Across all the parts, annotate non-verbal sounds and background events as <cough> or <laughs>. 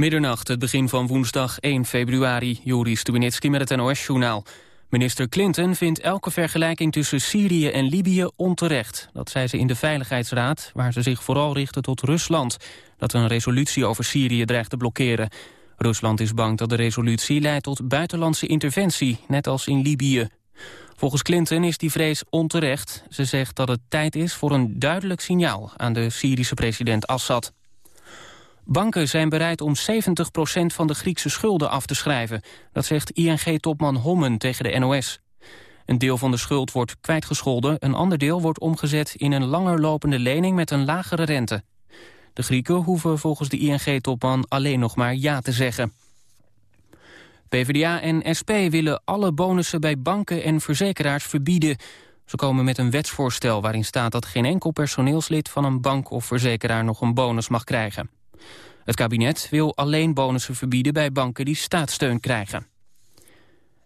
Middernacht, het begin van woensdag 1 februari. Juri Stubenitski met het NOS-journaal. Minister Clinton vindt elke vergelijking tussen Syrië en Libië onterecht. Dat zei ze in de Veiligheidsraad, waar ze zich vooral richtte tot Rusland... dat een resolutie over Syrië dreigt te blokkeren. Rusland is bang dat de resolutie leidt tot buitenlandse interventie, net als in Libië. Volgens Clinton is die vrees onterecht. Ze zegt dat het tijd is voor een duidelijk signaal aan de Syrische president Assad. Banken zijn bereid om 70% van de Griekse schulden af te schrijven. Dat zegt ING-topman Hommen tegen de NOS. Een deel van de schuld wordt kwijtgescholden, een ander deel wordt omgezet in een langer lopende lening met een lagere rente. De Grieken hoeven volgens de ING-topman alleen nog maar ja te zeggen. PvdA en SP willen alle bonussen bij banken en verzekeraars verbieden. Ze komen met een wetsvoorstel waarin staat dat geen enkel personeelslid van een bank of verzekeraar nog een bonus mag krijgen. Het kabinet wil alleen bonussen verbieden bij banken die staatssteun krijgen.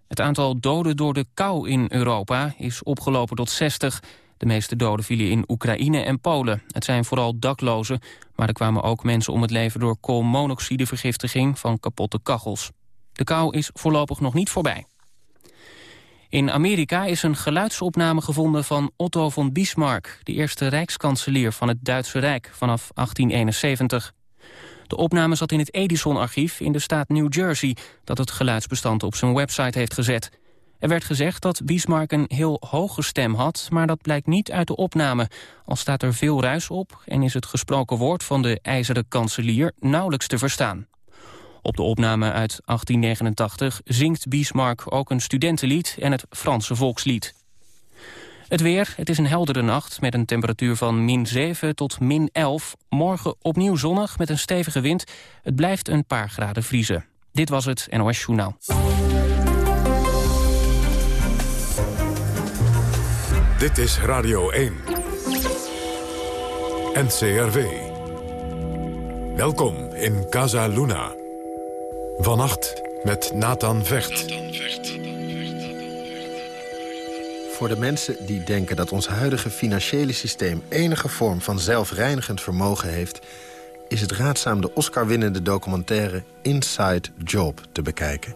Het aantal doden door de kou in Europa is opgelopen tot 60. De meeste doden vielen in Oekraïne en Polen. Het zijn vooral daklozen, maar er kwamen ook mensen om het leven... door koolmonoxidevergiftiging van kapotte kachels. De kou is voorlopig nog niet voorbij. In Amerika is een geluidsopname gevonden van Otto von Bismarck... de eerste rijkskanselier van het Duitse Rijk vanaf 1871. De opname zat in het Edison-archief in de staat New Jersey... dat het geluidsbestand op zijn website heeft gezet. Er werd gezegd dat Bismarck een heel hoge stem had... maar dat blijkt niet uit de opname. Al staat er veel ruis op en is het gesproken woord van de ijzeren kanselier nauwelijks te verstaan. Op de opname uit 1889 zingt Bismarck ook een studentenlied en het Franse volkslied. Het weer, het is een heldere nacht met een temperatuur van min 7 tot min 11. Morgen opnieuw zonnig met een stevige wind. Het blijft een paar graden vriezen. Dit was het NOS Journaal. Dit is Radio 1. NCRV. Welkom in Casa Luna. Vannacht met Nathan Vecht. Voor de mensen die denken dat ons huidige financiële systeem... enige vorm van zelfreinigend vermogen heeft... is het raadzaam de Oscar-winnende documentaire Inside Job te bekijken.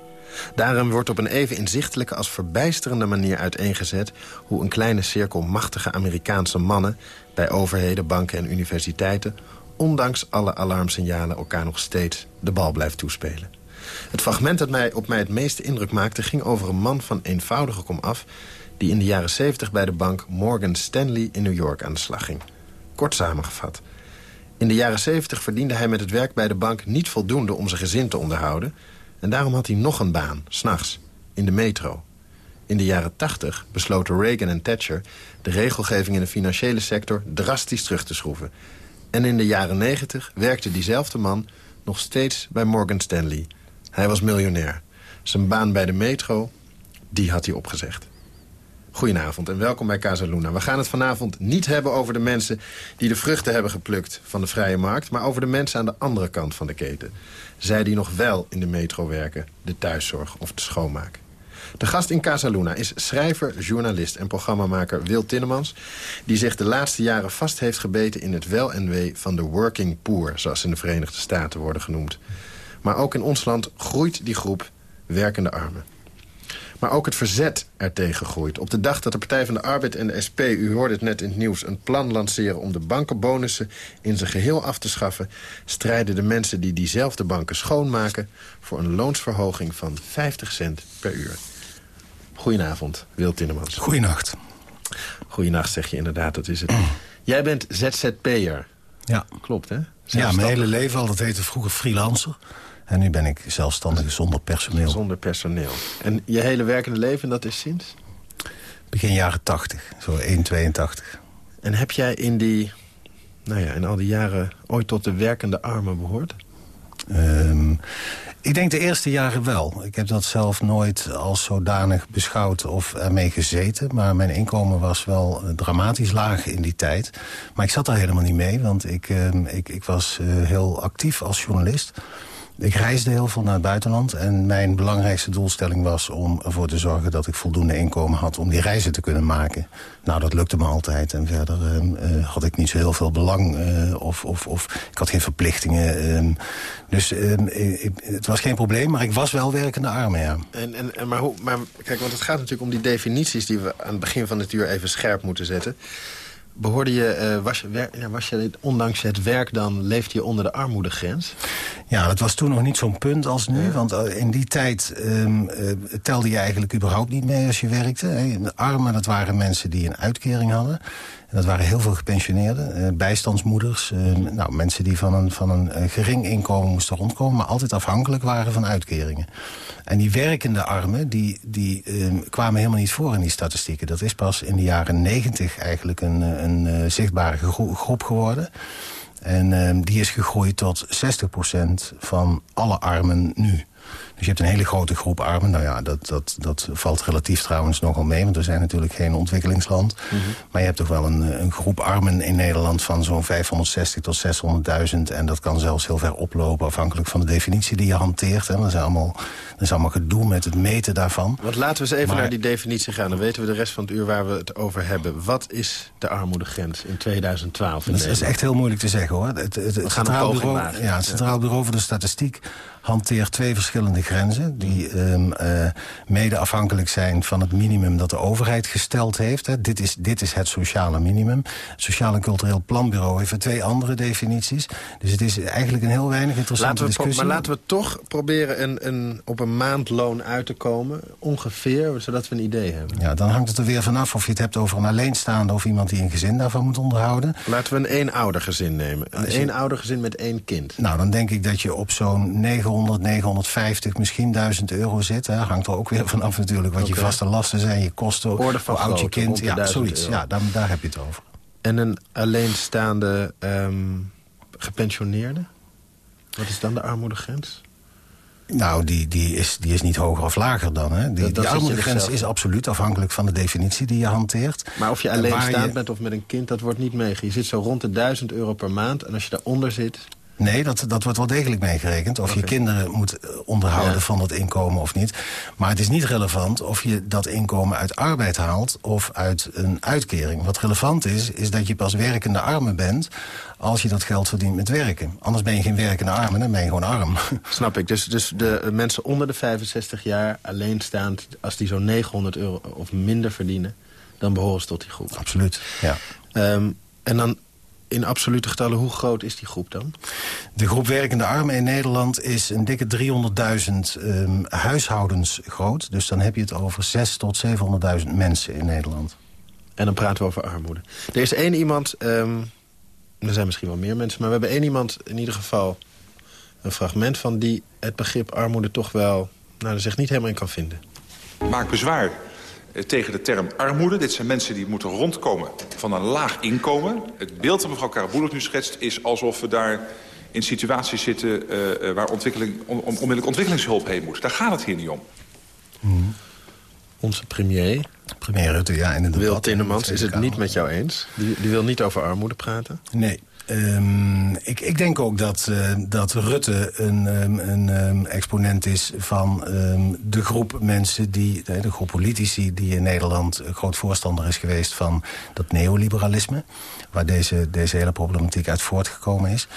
Daarin wordt op een even inzichtelijke als verbijsterende manier uiteengezet... hoe een kleine cirkel machtige Amerikaanse mannen... bij overheden, banken en universiteiten... ondanks alle alarmsignalen elkaar nog steeds de bal blijft toespelen. Het fragment dat mij, op mij het meeste indruk maakte... ging over een man van eenvoudige komaf... die in de jaren 70 bij de bank Morgan Stanley in New York aan de slag ging. Kort samengevat. In de jaren 70 verdiende hij met het werk bij de bank niet voldoende om zijn gezin te onderhouden... en daarom had hij nog een baan, s'nachts, in de metro. In de jaren 80 besloten Reagan en Thatcher de regelgeving in de financiële sector drastisch terug te schroeven. En in de jaren 90 werkte diezelfde man nog steeds bij Morgan Stanley... Hij was miljonair. Zijn baan bij de metro, die had hij opgezegd. Goedenavond en welkom bij Casa Luna. We gaan het vanavond niet hebben over de mensen die de vruchten hebben geplukt van de vrije markt... maar over de mensen aan de andere kant van de keten. Zij die nog wel in de metro werken, de thuiszorg of de schoonmaak. De gast in Casa Luna is schrijver, journalist en programmamaker Wil Tinnemans... die zich de laatste jaren vast heeft gebeten in het wel en wee van de working poor... zoals in de Verenigde Staten worden genoemd. Maar ook in ons land groeit die groep werkende armen. Maar ook het verzet ertegen groeit. Op de dag dat de Partij van de Arbeid en de SP, u hoorde het net in het nieuws... een plan lanceren om de bankenbonussen in zijn geheel af te schaffen... strijden de mensen die diezelfde banken schoonmaken... voor een loonsverhoging van 50 cent per uur. Goedenavond, Wil Tinnemans. Goedenacht. Goedenacht, zeg je inderdaad, dat is het. <clears throat> Jij bent ZZP'er. Ja. Klopt, hè? Ja, mijn hele leven al. Dat heette vroeger freelancer. En nu ben ik zelfstandig zonder personeel. Zonder personeel. En je hele werkende leven, dat is sinds? Begin jaren 80, zo 1,82. En heb jij in die, nou ja, in al die jaren ooit tot de werkende armen behoord? Um, ik denk de eerste jaren wel. Ik heb dat zelf nooit als zodanig beschouwd of ermee gezeten. Maar mijn inkomen was wel dramatisch laag in die tijd. Maar ik zat daar helemaal niet mee, want ik, uh, ik, ik was uh, heel actief als journalist. Ik reisde heel veel naar het buitenland en mijn belangrijkste doelstelling was om ervoor te zorgen dat ik voldoende inkomen had om die reizen te kunnen maken. Nou, dat lukte me altijd en verder uh, had ik niet zo heel veel belang uh, of, of, of ik had geen verplichtingen. Uh, Dus ehm, het was geen probleem, maar ik was wel werkende armen, ja. En, en, en maar, hoe, maar kijk, want het gaat natuurlijk om die definities... die we aan het begin van het uur even scherp moeten zetten. Behoorde je, uh, was, je, ja, was je, ondanks het werk dan, leefde je onder de armoedegrens? Ja, dat was toen nog niet zo'n punt als nu. Want eh, in die tijd um, uh, telde je eigenlijk überhaupt niet mee als je werkte. Hè. Armen, dat waren mensen die een uitkering hadden. En dat waren heel veel gepensioneerden, uh, bijstandsmoeders. nou, mensen die van een, van een gering inkomen moesten rondkomen... maar altijd afhankelijk waren van uitkeringen. En die werkende armen, die, die ehm, kwamen helemaal niet voor in die statistieken. Dat is pas in de jaren negentig eigenlijk een, eh, een, zichtbare groep geworden. En uh, die is gegroeid tot 60% van alle armen nu. Dus je hebt een hele grote groep armen. Nou ja, dat, dat, dat valt relatief trouwens nogal mee... want we zijn natuurlijk geen ontwikkelingsland. Mhm. Maar je hebt toch wel een, een groep armen in Nederland... van zo'n 560 tot 600.000. En dat kan zelfs heel ver oplopen... afhankelijk van de definitie die je hanteert. Hè. Dat, is allemaal, dat is allemaal gedoe met het meten daarvan. Want laten we eens even naar die definitie gaan. Dan weten we de rest van het uur waar we het over hebben. Wat is de armoedegrens in 2012 in Dat is echt heel moeilijk te zeggen, hoor. Het, het, het Centraal Bureau, ja, het Centraal Bureau voor de Statistiek hanteert twee verschillende grenzen... die um, uh, mede afhankelijk zijn van het minimum dat de overheid gesteld heeft. Hè. Dit, is, dit is het sociale minimum. Het Sociaal en Cultureel Planbureau heeft twee andere definities. Dus het is eigenlijk een heel weinig interessante laten we, discussie. Maar laten we toch proberen een, een, op een maandloon uit te komen. Ongeveer, zodat we een idee hebben. Ja, dan hangt het er weer vanaf of je het hebt over een alleenstaande... of iemand die een gezin daarvan moet onderhouden. Laten we een eenoudergezin nemen. Een eenoudergezin met één kind. Nou, dan denk ik dat je op zo'n 900 900, 950, misschien 1000 euro zit. Hè. Hangt er ook weer vanaf natuurlijk wat je vaste lasten zijn, je kosten, Orde van oud je kind. Ja, zoiets. Ja, daar, daar heb je het over. En een alleenstaande um, gepensioneerde? Wat is dan de armoedegrens? Nou, die, die, is, die is niet hoger of lager dan. Hè. Die, die armoedegrens is absoluut afhankelijk van de definitie die je hanteert. Maar of je alleenstaand bent of met een kind, dat wordt niet meegegeven. Je zit zo rond de 1000 euro per maand. En als je daaronder zit, Nee, dat, dat wordt wel degelijk meegerekend. Of je kinderen moet eh, onderhouden van dat inkomen of niet. Maar het is niet relevant of je dat inkomen uit arbeid haalt... of uit een uitkering. Wat relevant is, is dat je pas werkende armen bent... als je dat geld verdient met werken. Anders ben je geen werkende armen, dan ben je gewoon arm. <laughs> Snap ik. Dus, dus de mensen onder de 65 jaar alleenstaand... als die zo'n 900 euro of minder verdienen... dan behoren ze tot die groep. Absoluut, ja. Um, en dan in absolute getallen, hoe groot is die groep dan? De groep werkende armen in Nederland is een dikke 300.000 um, huishoudens groot. Dus dan heb je het over 6 tot 700.000 mensen in Nederland. En dan praten we over armoede. Er is één iemand, um, er zijn misschien wel meer mensen... maar we hebben één iemand in ieder geval een fragment van... die het begrip armoede toch wel, nou, er zich niet helemaal in kan vinden. Maak bezwaar tegen de term armoede. Dit zijn mensen die moeten rondkomen van een laag inkomen. Het beeld dat mevrouw Karabulik nu schetst is alsof we daar in situaties zitten... Uh, waar ontwikkeling, on, onmiddellijk ontwikkelingshulp heen moet. Daar gaat het hier niet om. Hmm. Onze premier... Premier Rutte, ja, in het debat. Wil Tinnemans is het niet met jou eens. Die, die wil niet over armoede praten. Nee. Um, ik, ik, denk ook dat, uh, dat Rutte een, um, een um, exponent is van de groep mensen, die, de, de, groep politici die in Nederland groot voorstander is geweest van dat neoliberalisme. Waar deze, deze hele problematiek uit voortgekomen is.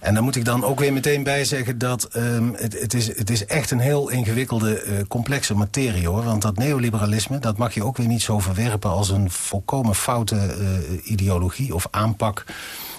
En dan moet ik dan ook weer meteen bij zeggen dat het, het, is, het is echt een heel ingewikkelde, uh, complexe materie hoor. Want dat neoliberalisme, dat mag je ook weer niet zo verwerpen als een volkomen foute uh, ideologie of aanpak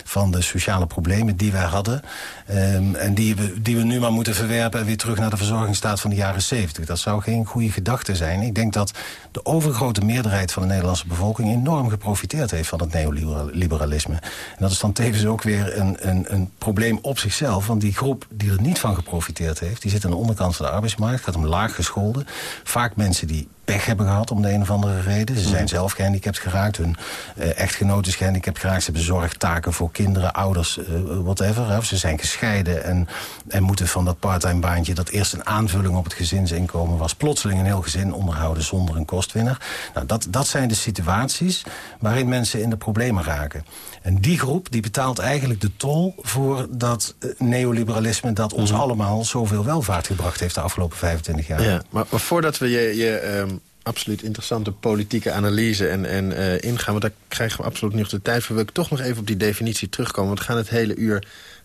van de sociale problemen die wij hadden. Um, en die we, die we nu maar moeten verwerpen en weer terug naar de verzorgingsstaat van de jaren 70. Dat zou geen goede gedachte zijn. Ik denk dat de overgrote meerderheid van de Nederlandse bevolking enorm geprofiteerd heeft van het neoliberalisme. En dat is dan tevens ook weer een, een, een probleem op zichzelf. Want die groep die er niet van geprofiteerd heeft, die zit aan de onderkant van de arbeidsmarkt. Gaat om laag gescholden. Vaak mensen die pech hebben gehad om de een of andere reden. Ze zijn zelf gehandicapt geraakt. Hun uh, echtgenoot is gehandicapt geraakt. Ze hebben zorgtaken voor kinderen, ouders, uh, whatever. Of ze zijn gescheiden en, en moeten van dat parttime baantje... dat eerst een aanvulling op het gezinsinkomen was... plotseling een heel gezin onderhouden zonder een kostwinner. Nou, dat, dat zijn de situaties waarin mensen in de problemen raken. En die groep die betaalt eigenlijk de tol voor dat uh, neoliberalisme... dat ons mm. allemaal zoveel welvaart gebracht heeft de afgelopen 25 jaar. Ja, maar, maar voordat we je, je um, absoluut interessante politieke analyse en, en uh, ingaan... want daar krijgen we absoluut nog de tijd voor... wil ik toch nog even op die definitie terugkomen. Want we gaan het hele uur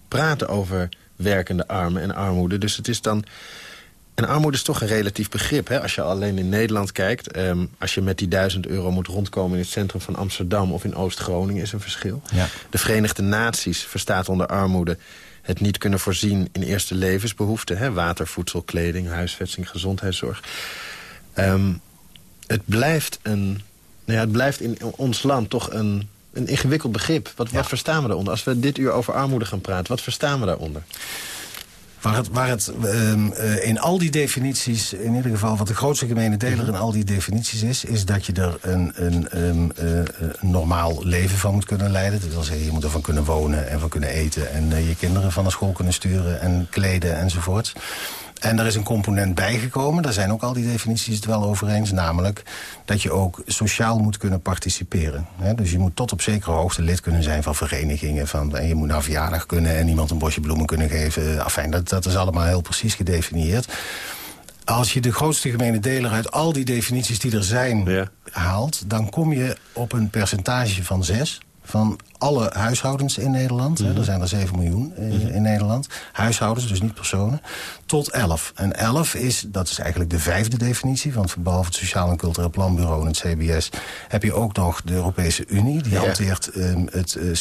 praten over werkende armen en armoede. Dus het is dan... En armoede is toch een relatief begrip. Hè? Als je alleen in Nederland kijkt... Ehm, als je met die duizend euro moet rondkomen in het centrum van Amsterdam... of in Oost-Groningen is een verschil. Ja. De Verenigde Naties verstaat onder armoede het niet kunnen voorzien in eerste levensbehoeften. Hè? Water, voedsel, kleding, huisvesting, gezondheidszorg. Ehm, het blijft, een, nou ja, het blijft in ons land toch een, een ingewikkeld begrip. Wat, wat verstaan we daaronder? Als we dit uur over armoede gaan praten, wat verstaan we daaronder? Waar het, waar het um, uh, in al die definities, in ieder geval wat de grootste gemene deler in al die definities is... is dat je er een, een, um, uh, normaal leven van moet kunnen leiden. Dat wil zeggen, je moet ervan kunnen wonen en van kunnen eten... en uh, je kinderen van naar school kunnen sturen en kleden enzovoort. En er is een component bijgekomen, daar zijn ook al die definities het wel over eens... namelijk dat je ook sociaal moet kunnen participeren. dus je moet tot op zekere hoogte lid kunnen zijn van verenigingen... Van, en je moet naar verjaardag kunnen en iemand een bosje bloemen kunnen geven. Afijn, dat, dat is allemaal heel precies gedefinieerd. Als je de grootste gemene deler uit al die definities die er zijn ja. haalt... dan kom je op een percentage van 6 van alle huishoudens in Nederland. Mm -hmm. Er zijn er 7 miljoen in, mm -hmm. in Nederland. Huishoudens, dus niet personen. Tot 11. En 11 is, dat is eigenlijk de vijfde definitie... want behalve het Sociaal en Cultureel Planbureau en het CBS... heb je ook nog de Europese Unie. Die ja. hanteert um, het uh,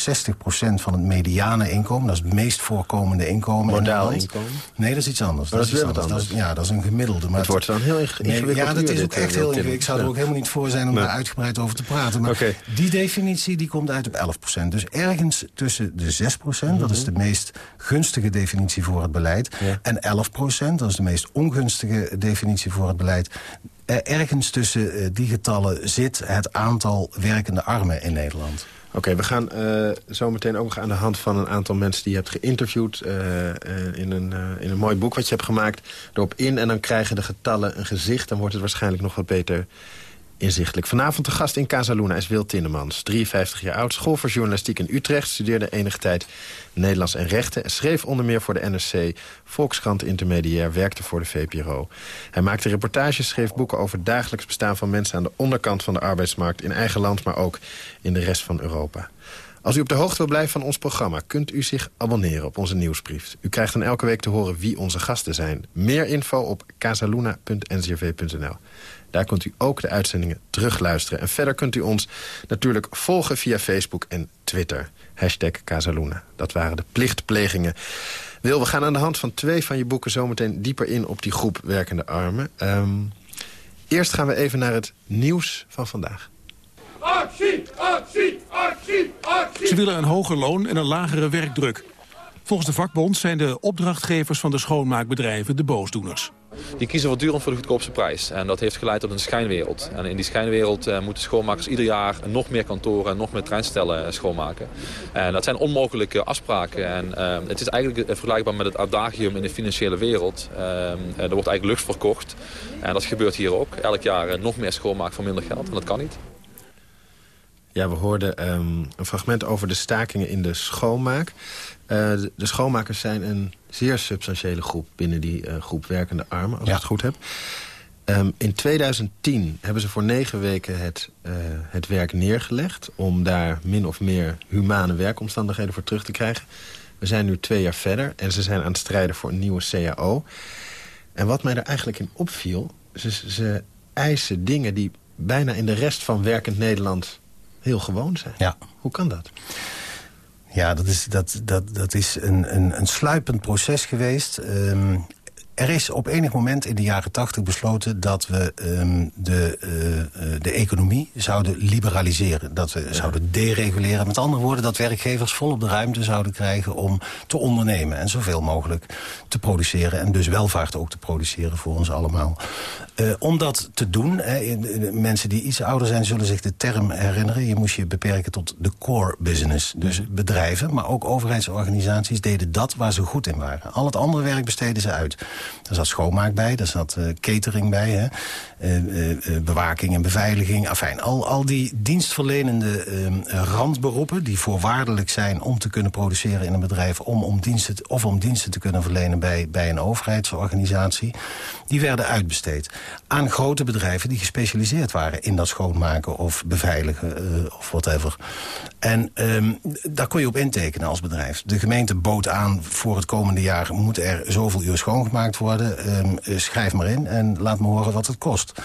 60% van het mediane inkomen. Dat is het meest voorkomende inkomen Modaal in inkomen? Nee, dat is iets anders. Maar dat, dat is weer wat anders. anders. Dat is, ja, dat is een gemiddelde. Maar het wordt dan heel ingewikkeld. Ja, dat is ook echt heel ingewikkeld. Ik zou er ook helemaal niet voor zijn om Nee. daar uitgebreid over te praten. Maar die definitie die komt uit op 11% Dus ergens tussen de 6% dat is de meest gunstige definitie voor het beleid... Mhm. Ja. en 11% dat is de meest ongunstige definitie voor het beleid... Eh, ergens tussen eh, die getallen zit het aantal werkende armen in Nederland. Oké, we gaan eh, zo meteen ook nog aan de hand van een aantal mensen die je hebt geïnterviewd... in, een, in een mooi boek wat je hebt gemaakt, erop in. En dan krijgen de getallen een gezicht. Dan wordt het waarschijnlijk nog wat beter inzichtelijk. Vanavond de gast in Casaluna is Wil Tinnemans. 53 jaar oud, school voor journalistiek in Utrecht. Studeerde enige tijd Nederlands en rechten. En schreef onder meer voor de NRC, Volkskrant Intermediair. Werkte voor de VPRO. Hij maakte reportages, schreef boeken over het dagelijks bestaan van mensen... aan de onderkant van de arbeidsmarkt in eigen land... maar ook in de rest van Europa. Als u op de hoogte wil blijven van ons programma... kunt u zich abonneren op onze nieuwsbrief. U krijgt dan elke week te horen wie onze gasten zijn. Meer info op casaluna.ncrv.nl. Daar kunt u ook de uitzendingen terugluisteren. En verder kunt u ons natuurlijk volgen via Facebook en Twitter. Hashtag Casaluna. Dat waren de plichtplegingen. Wil, we gaan aan de hand van twee van je boeken... zometeen dieper in op die groep werkende armen. Um, eerst gaan we even naar het nieuws van vandaag. Actie, actie, actie, actie. Ze willen een hoger loon en een lagere werkdruk. Volgens de vakbond zijn de opdrachtgevers van de schoonmaakbedrijven de boosdoeners. Die kiezen voortdurend voor de goedkoopste prijs. En dat heeft geleid tot een schijnwereld. En in die schijnwereld uh, moeten schoonmakers ieder jaar nog meer kantoren en nog meer treinstellen uh, schoonmaken. En dat zijn onmogelijke afspraken. En uh, het is eigenlijk vergelijkbaar met het adagium in de financiële wereld. er wordt eigenlijk lucht verkocht. En dat gebeurt hier ook. Elk jaar nog meer schoonmaak voor minder geld. En dat kan niet. Ja, we hoorden um, een fragment over de stakingen in de schoonmaak. Uh, de, schoonmakers zijn een zeer substantiële groep... binnen die uh, groep werkende armen, als ja. ik het goed heb. Um, in 2010 hebben ze voor negen weken het, uh, het werk neergelegd... om daar min of meer humane werkomstandigheden voor terug te krijgen. We zijn nu twee jaar verder en ze zijn aan het strijden voor een nieuwe CAO. En wat mij er eigenlijk in opviel... ze, ze eisen dingen die bijna in de rest van werkend Nederland heel gewoon zijn. Ja. Hoe kan dat? Ja, dat is, dat, dat, dat is een, een, een sluipend proces geweest. Um, er is op enig moment in de jaren tachtig besloten... dat we um, de, uh, de economie zouden liberaliseren. Dat we zouden dereguleren. Met andere woorden, dat werkgevers volop de ruimte zouden krijgen... om te ondernemen en zoveel mogelijk te produceren. En dus welvaart ook te produceren voor ons allemaal. Uh, om dat te doen, hè, mensen die iets ouder zijn... zullen zich de term herinneren. Je moest je beperken tot de core business. Dus bedrijven, maar ook overheidsorganisaties... deden dat waar ze goed in waren. Al het andere werk besteden ze uit. Daar zat schoonmaak bij, daar zat uh, catering bij, hè? Uh, bewaking en beveiliging. Afijn, al, al die dienstverlenende randberoepen die voorwaardelijk zijn om te kunnen produceren in een bedrijf... Om, om diensten, of om diensten te kunnen verlenen bij, bij een overheidsorganisatie, die werden uitbesteed. Aan grote bedrijven die gespecialiseerd waren in dat schoonmaken of beveiligen uh, of whatever. En um, daar kon je op intekenen als bedrijf. De gemeente bood aan voor het komende jaar moet er zoveel uur schoongemaakt worden. Um, schrijf maar in en laat me horen wat het kost.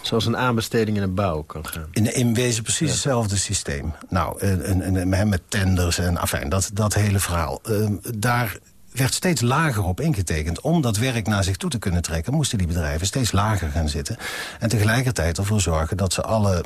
Zoals een aanbesteding in een bouw kan gaan. In, in wezen precies hetzelfde systeem. Nou, en, en, met tenders en afijn, dat, dat hele verhaal. Uh, daar werd steeds lager op ingetekend. Om dat werk naar zich toe te kunnen trekken... moesten die bedrijven steeds lager gaan zitten. En tegelijkertijd ervoor zorgen dat ze alle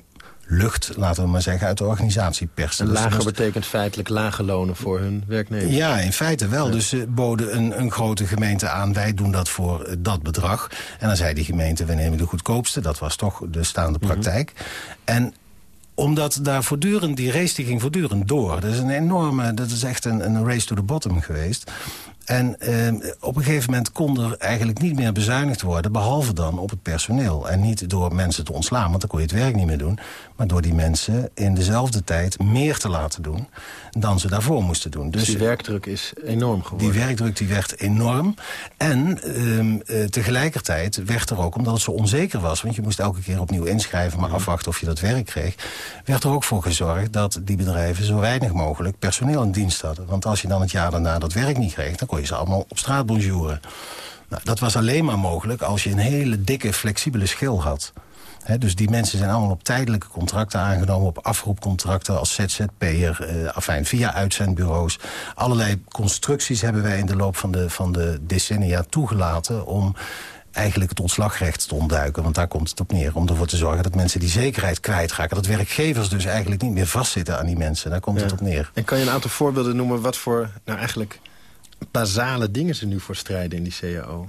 lucht, laten we maar zeggen, uit de organisatie persen. En dus lager betekent feitelijk lage lonen voor hun werknemers? Ja, in feite wel. Dus ze boden een, een grote gemeente aan, wij doen dat voor eh, dat bedrag. En dan zei die gemeente, we nemen de goedkoopste. Dat was toch de staande mhm. praktijk. En omdat daar voortdurend, die race die ging voortdurend door. Dat is een enorme, dat is echt een, een race to the bottom geweest. En eh, op een gegeven moment kon er eigenlijk niet meer bezuinigd worden... behalve dan op het personeel. En niet door mensen te ontslaan, want dan kon je het werk niet meer doen... maar door die mensen in dezelfde tijd meer te laten doen... dan ze daarvoor moesten doen. Dus, dus die werkdruk is enorm geworden? Die werkdruk die werd enorm. En eh, tegelijkertijd werd er ook, omdat het zo onzeker was... want je moest elke keer opnieuw inschrijven... maar mhm. afwachten of je dat werk kreeg... werd er ook voor gezorgd dat die bedrijven zo weinig mogelijk personeel in dienst hadden. Want als je dan het jaar daarna dat werk niet kreeg... dan kon je ze allemaal op straat bonjouren. Nou, dat was alleen maar mogelijk als je een hele dikke, flexibele schil had. Dus die mensen zijn allemaal op tijdelijke contracten aangenomen... op afroepcontracten als ZZP'er, eh, afijn, via uitzendbureaus. Allerlei constructies hebben wij in de loop van de, van de decennia toegelaten... om eigenlijk het ontslagrecht te ontduiken. Want daar komt het op neer. Om ervoor te zorgen dat mensen die zekerheid kwijtraken. Dat werkgevers dus eigenlijk niet meer vastzitten aan die mensen. Daar komt het op neer. En kan je een aantal voorbeelden noemen wat voor nou eigenlijk basale dingen ze nu voor strijden in die CAO?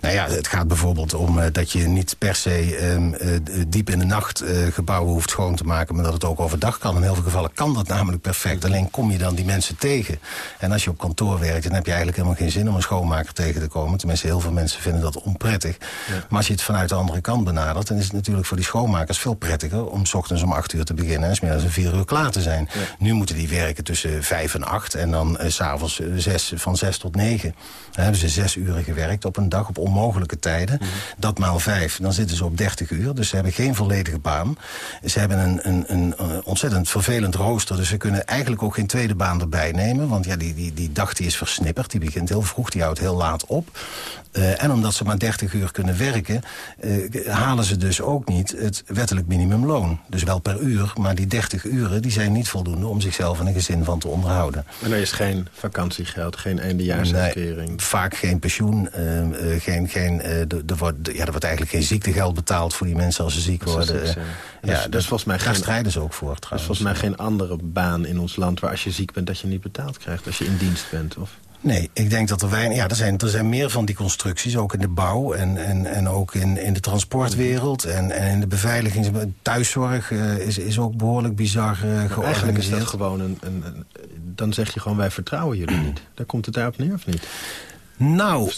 Nou ja, het gaat bijvoorbeeld om uh, dat je niet per se um, uh, diep in de nacht uh, gebouwen hoeft schoon te maken... maar dat het ook overdag kan. In heel veel gevallen kan dat namelijk perfect. Alleen kom je dan die mensen tegen. En als je op kantoor werkt, dan heb je eigenlijk helemaal geen zin om een schoonmaker tegen te komen. Tenminste, heel veel mensen vinden dat onprettig. Ja. Maar als je het vanuit de andere kant benadert... dan is het natuurlijk voor die schoonmakers veel prettiger... om s ochtends om acht uur te beginnen en smiddags om vier uur klaar te zijn. Ja. Nu moeten die werken tussen vijf en acht... en dan s s'avonds van zes tot negen. Dan hebben ze zes uren gewerkt op een dag op onmogelijke tijden. Mhm. Dat maal vijf, dan zitten ze op 30 uur. Dus ze hebben geen volledige baan. Ze hebben een, een, een, ontzettend vervelend rooster. Dus ze kunnen eigenlijk ook geen tweede baan erbij nemen. Want ja, die, die, die dag die is versnipperd. Die begint heel vroeg, die houdt heel laat op. Uh, en omdat ze maar 30 uur kunnen werken... Uh, halen ze dus ook niet het wettelijk minimumloon. Dus wel per uur, maar die 30 uren die zijn niet voldoende... om zichzelf en een gezin van te onderhouden. En er is geen vakantiegeld, geen eindejaarsuitkering? Nee, vaak geen pensioen, uh, geen, geen, er, wordt, ja, er wordt eigenlijk geen ziektegeld betaald... voor die mensen als ze ziek worden. ja, dus, dus volgens mij daar strijden ze ook voor trouwens. Is volgens mij geen andere baan in ons land... waar als je ziek bent dat je niet betaald krijgt als je in dienst bent, of... Nee, ik denk dat er weinig... Ja, er zijn, er zijn meer van die constructies, ook in de bouw... en, en, en ook in, in de transportwereld en, en in de beveiliging. Thuiszorg uh, is, is ook behoorlijk bizar uh, georganiseerd. Eigenlijk is dat gewoon een, een, een, Dan zeg je gewoon, wij vertrouwen jullie <clears throat> niet. Daar komt het daarop neer, of niet? Nou,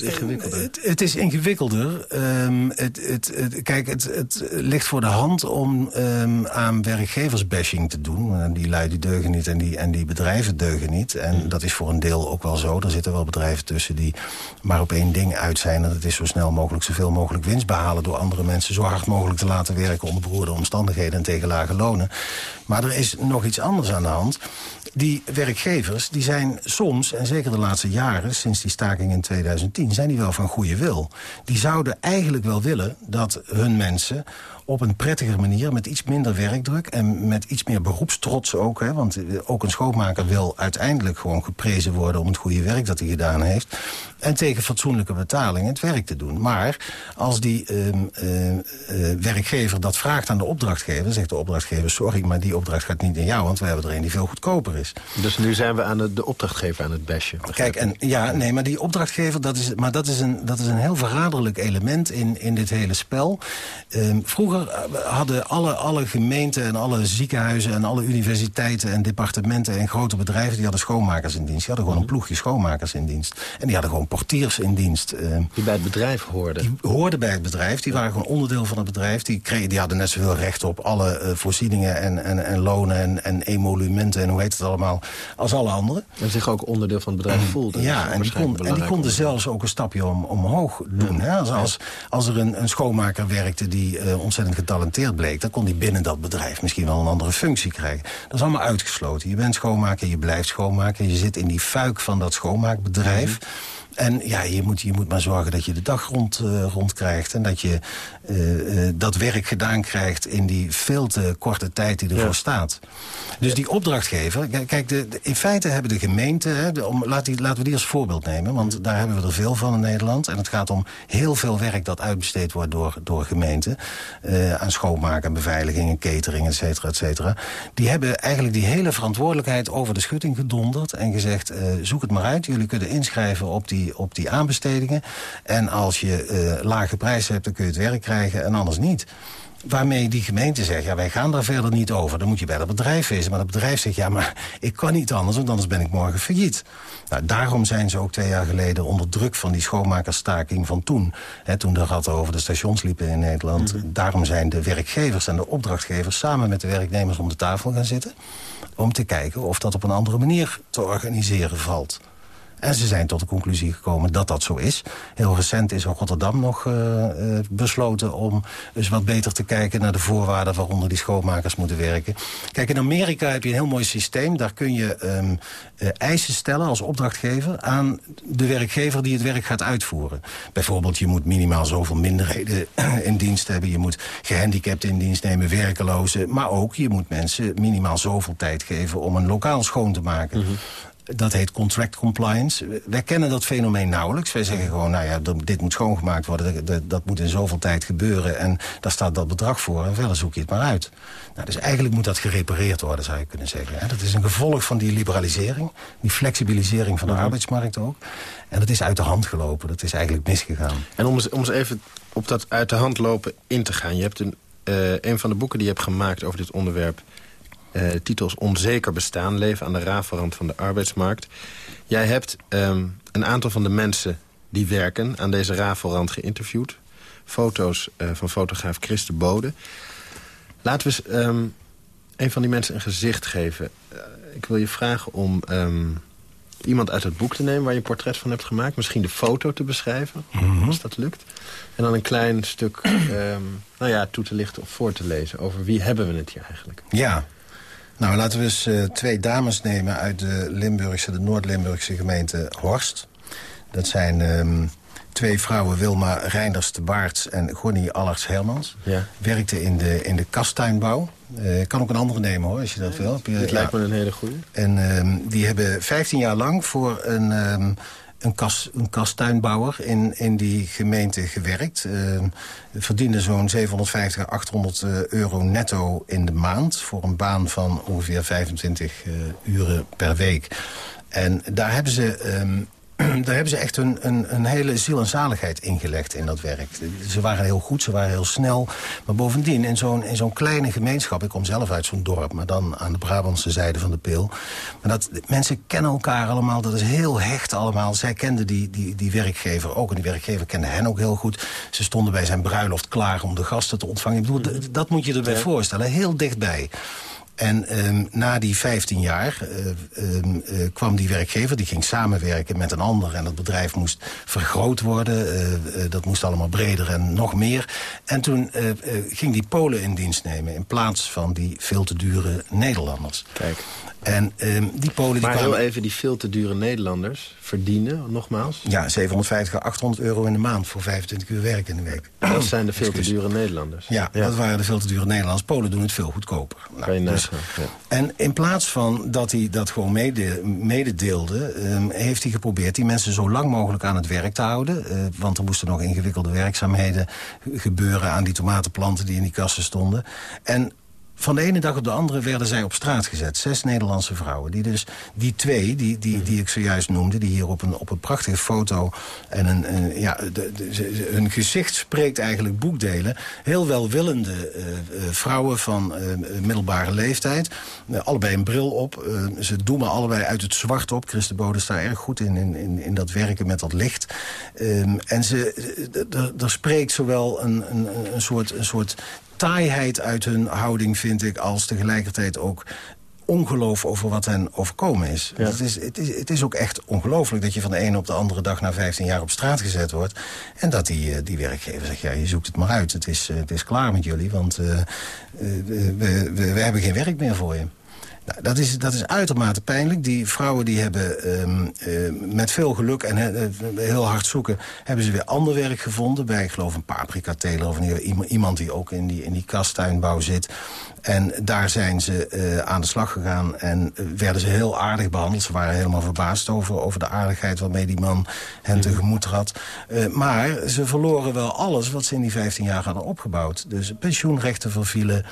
het, het, is ingewikkelder. Um, het, het, kijk, het, ligt voor de hand om um, aan werkgeversbashing te doen. Die lui die deugen niet en die, en die bedrijven deugen niet. En hmm. dat is voor een deel ook wel zo. Er zitten wel bedrijven tussen die maar op één ding uit zijn. En dat is zo snel mogelijk zoveel mogelijk winst behalen... door andere mensen zo hard mogelijk te laten werken... onder beroerde omstandigheden en tegen lage lonen. Maar er is nog iets anders aan de hand die werkgevers die zijn soms, en zeker de laatste jaren... sinds die staking in 2010, zijn die wel van goede wil. Die zouden eigenlijk wel willen dat hun mensen op een prettiger manier, met iets minder werkdruk... en met iets meer beroepstrots ook. Hè, want eh, ook een schoonmaker wil uiteindelijk gewoon geprezen worden... om het goede werk dat hij gedaan heeft. En tegen fatsoenlijke betaling het werk te doen. Maar als die uh, uh, werkgever dat vraagt aan de opdrachtgever... zegt de opdrachtgever, sorry, maar die opdracht gaat niet in jou... want we hebben er een die veel goedkoper is. Dus nu zijn we aan de, de opdrachtgever aan het bashen. Kijk, en, ja, nee, maar die opdrachtgever, dat is, maar dat is, een, dat is een heel verraderlijk element in, in dit hele spel. Ehm, vroeger eh, hadden alle, alle gemeenten en alle ziekenhuizen... en alle universiteiten en departementen en grote bedrijven... die hadden schoonmakers in dienst. Die hadden gewoon een ploegje schoonmakers in dienst. En die hadden gewoon portiers in dienst. Eh, die bij het bedrijf hoorden? Die hoorden bij het bedrijf. Die waren gewoon onderdeel van het bedrijf. Die, kregen, die hadden net zoveel recht op alle uh, voorzieningen en, en, en lonen en, en emolumenten... en hoe heet het allemaal, als alle anderen. En zich ook onderdeel van het bedrijf voelden. Ja, en die, kon, en die konden wilden zelfs ook een stapje om, omhoog doen. Hè? Als, als, als er een, een schoonmaker werkte die uh, ontzettend getalenteerd bleek... dan kon die binnen dat bedrijf misschien wel een andere functie krijgen. Dat is allemaal uitgesloten. Je bent schoonmaker, je blijft schoonmaken. Je zit in die fuik van dat schoonmaakbedrijf... Mhm. En ja, je moet, je moet maar zorgen dat je de dag rond, uh, rond krijgt. En dat je uh, uh, dat werk gedaan krijgt in die veel te korte tijd die ervoor ja. staat. Dus die opdrachtgever... Kijk, de, de, in feite hebben de gemeenten... Hè, de, om, laat die, laten we die als voorbeeld nemen. Want daar hebben we er veel van in Nederland. En het gaat om heel veel werk dat uitbesteed wordt door, door gemeenten. aan schoonmaken, beveiliging, catering, et cetera, et cetera. Die hebben eigenlijk die hele verantwoordelijkheid over de schutting gedonderd. En gezegd, zoek het maar uit. Jullie kunnen inschrijven op die op die aanbestedingen. En als je uh, lage prijzen hebt, dan kun je het werk krijgen en anders niet. Waarmee die gemeente zegt, ja, wij gaan daar verder niet over. Dan moet je bij dat bedrijf wezen. Maar dat bedrijf zegt, ja, maar ik kan niet anders, want anders ben ik morgen failliet. Nou, daarom zijn ze ook twee jaar geleden onder druk van die schoonmakersstaking van toen. Hè, toen de ratten over de stations liepen in Nederland. Mm -hmm. Daarom zijn de werkgevers en de opdrachtgevers samen met de werknemers om de tafel gaan zitten. Om te kijken of dat op een andere manier te organiseren valt. En ze zijn tot de conclusie gekomen dat dat zo is. Heel recent is ook Rotterdam nog uh, uh, besloten om eens wat beter te kijken naar de voorwaarden waaronder die schoonmakers moeten werken. Kijk, in Amerika heb je een heel mooi systeem. Daar kun je um, uh, eisen stellen als opdrachtgever aan de werkgever die het werk gaat uitvoeren. Bijvoorbeeld, je moet minimaal zoveel minderheden <clears throat> in dienst hebben. Je moet gehandicapten in dienst nemen, werkelozen. Maar ook, je moet mensen minimaal zoveel tijd geven om een lokaal schoon te maken. -hmm. Dat heet contract compliance. Wij kennen dat fenomeen nauwelijks. Wij zeggen gewoon, nou ja, dit moet schoongemaakt worden. Dat, dat moet in zoveel tijd gebeuren. En daar staat dat bedrag voor. En verder zoek je het maar uit. Nou, dus eigenlijk moet dat gerepareerd worden, zou je kunnen zeggen. Dat is een gevolg van die liberalisering. Die flexibilisering van de ja. arbeidsmarkt ook. En dat is uit de hand gelopen. Dat is eigenlijk misgegaan. En om eens, om eens even op dat uit de hand lopen in te gaan. Je hebt een, uh, een van de boeken die je hebt gemaakt over dit onderwerp uh, titels Onzeker bestaan, leven aan de rafelrand van de arbeidsmarkt. Jij hebt um, een aantal van de mensen die werken aan deze rafelrand geïnterviewd. Foto's uh, van fotograaf Chris de Bode. Laten we eens um, een van die mensen een gezicht geven. Uh, ik wil je vragen om um, iemand uit het boek te nemen... waar je een portret van hebt gemaakt. Misschien de foto te beschrijven, mm -hmm. als dat lukt. En dan een klein stuk nou ja, toe te lichten of voor te lezen... over wie hebben we het hier eigenlijk. Ja, nou, laten we eens uh, twee dames nemen uit de Limburgse, de Noord-Limburgse gemeente Horst. Dat zijn um, twee vrouwen, Wilma Reinders de Baarts en Gonnie Allers Hermans. Ja. Werkten in de, in de kastuinbouw. Uh, kan ook een andere nemen hoor, als je dat ja, wil. Dit ja. lijkt me een hele goede. En um, die hebben 15 jaar lang voor een... Um, een, kas, een kastuinbouwer in, in die gemeente gewerkt. Uh, verdiende zo'n 750 à 800 uh, euro netto in de maand... voor een baan van ongeveer 25 uh, uren per week. En daar hebben ze... Um, <clears throat> daar hebben ze echt een, een, een, hele ziel en zaligheid ingelegd in dat werk. Ze waren heel goed, ze waren heel snel. Maar bovendien, in zo'n zo'n kleine gemeenschap... ik kom zelf uit zo'n dorp, maar dan aan de Brabantse zijde van de pil. Maar dat, mensen kennen elkaar allemaal, dat is heel hecht allemaal. Zij kenden die, die, die werkgever ook, en die werkgever kende hen ook heel goed. Ze stonden bij zijn bruiloft klaar om de gasten te ontvangen. Ik bedoel, -hmm. dat moet je erbij ja. voorstellen, heel dichtbij. En um, na die 15 jaar uh, um, uh, kwam die werkgever, die ging samenwerken met een ander... en dat bedrijf moest vergroot worden, uh, dat moest allemaal breder en nog meer. En toen ging die Polen in dienst nemen... in plaats van die veel te dure Nederlanders. Kijk. En um, die Polen... Die maar kwamen... heel even, die veel te dure Nederlanders verdienen, nogmaals? Ja, 750 à 800 euro in de maand voor 25 uur werk in de week. Dat zijn de veel te dure Nederlanders? Ja, ja, dat waren de veel te dure Nederlanders. Polen doen het veel goedkoper. Nou, dus, En in plaats van dat hij dat gewoon mede, mededeelde... Um, heeft hij geprobeerd die mensen zo lang mogelijk aan het werk te houden. Uh, want er moesten nog ingewikkelde werkzaamheden gebeuren... aan die tomatenplanten die in die kassen stonden. En van de ene dag op de andere werden zij op straat gezet. Zes Nederlandse vrouwen. Die dus, die twee, die, die, die ik zojuist noemde... die hier op een, op een prachtige foto... en een, een ja, de, de, hun gezicht spreekt eigenlijk boekdelen. Heel welwillende uh, uh, vrouwen van uh, middelbare leeftijd. allebei een bril op. ze doemen allebei uit het zwart op. Christen Bode staat erg goed in, in, in dat werken met dat licht. Um, en ze, er spreekt zowel een, een, een soort... Een soort taaiheid uit hun houding, vind ik... als tegelijkertijd ook ongeloof over wat hen overkomen is. Het, is het, is, het is ook echt ongelooflijk dat je van de ene op de andere dag... na 15 jaar op straat gezet wordt. En dat die, eh, die werkgever zegt, ja, je zoekt het maar uit. Het is, het is klaar met jullie, want we, we, we hebben geen werk meer voor je. Nou, dat, is, dat is uitermate pijnlijk. Die vrouwen die hebben ehm, eh, met veel geluk en heel hard zoeken... hebben ze weer ander werk gevonden bij, ik geloof, een paprika-teler... of iemand die ook in die, in die kastuinbouw zit. En daar zijn ze uh, aan de slag gegaan en werden ze heel aardig behandeld. Ze waren helemaal verbaasd over, over de aardigheid waarmee die man hen tegemoet had. Maar ze verloren wel alles wat ze in die 15 jaar hadden opgebouwd. Dus pensioenrechten vervielen,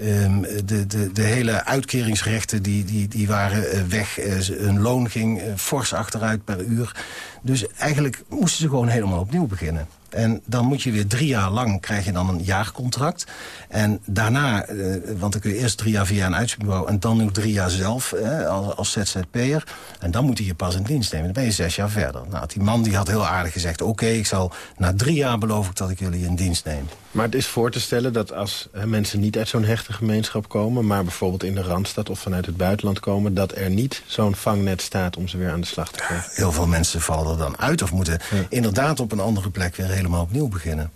Um, de, de, de hele uitkeringsrechten die, die, die waren uh, weg. Uh, hun loon ging uh, fors achteruit per uur. Dus eigenlijk moesten ze gewoon helemaal opnieuw beginnen. En dan moet je weer drie jaar lang, krijg je dan een jaarcontract. En daarna, eh, want dan kun je eerst drie jaar via een uitzendbureau... en dan nog drie jaar zelf eh, als, als ZZP'er. En dan moet hij je pas in dienst nemen. Dan ben je zes jaar verder. Nou, die man die had heel aardig gezegd... oké, ik zal na drie jaar beloof ik dat ik jullie in dienst neem. Maar het is voor te stellen dat als hè, mensen niet uit zo'n hechte gemeenschap komen... maar bijvoorbeeld in de Randstad of vanuit het buitenland komen... dat er niet zo'n vangnet staat om ze weer aan de slag te krijgen. heel veel mensen vallen er dan uit of moeten inderdaad op een andere plek weer helemaal opnieuw beginnen.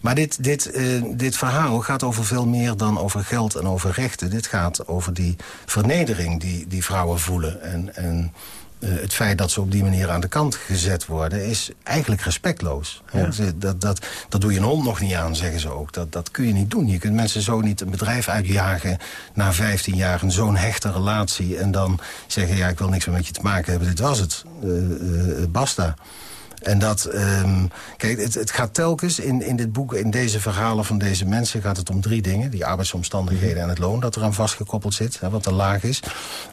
Maar dit, dit, uh, dit verhaal gaat over veel meer dan over geld en over rechten. Dit gaat over die vernedering die, die vrouwen voelen. En, en uh, het feit dat ze op die manier aan de kant gezet worden... is eigenlijk respectloos. Ja. Dat, dat, dat doe je een hond nog niet aan, zeggen ze ook. Dat, dat kun je niet doen. Je kunt mensen zo niet een bedrijf uitjagen... na 15 jaar een zo'n hechte relatie... en dan zeggen, ja, ik wil niks meer met je te maken hebben. Dit was het. Uh, basta. En dat, um, kijk, het, het, gaat telkens in, in dit boek, in deze verhalen van deze mensen... gaat het om drie dingen. Die arbeidsomstandigheden en het loon dat eraan vastgekoppeld zit. Hè, wat te laag is.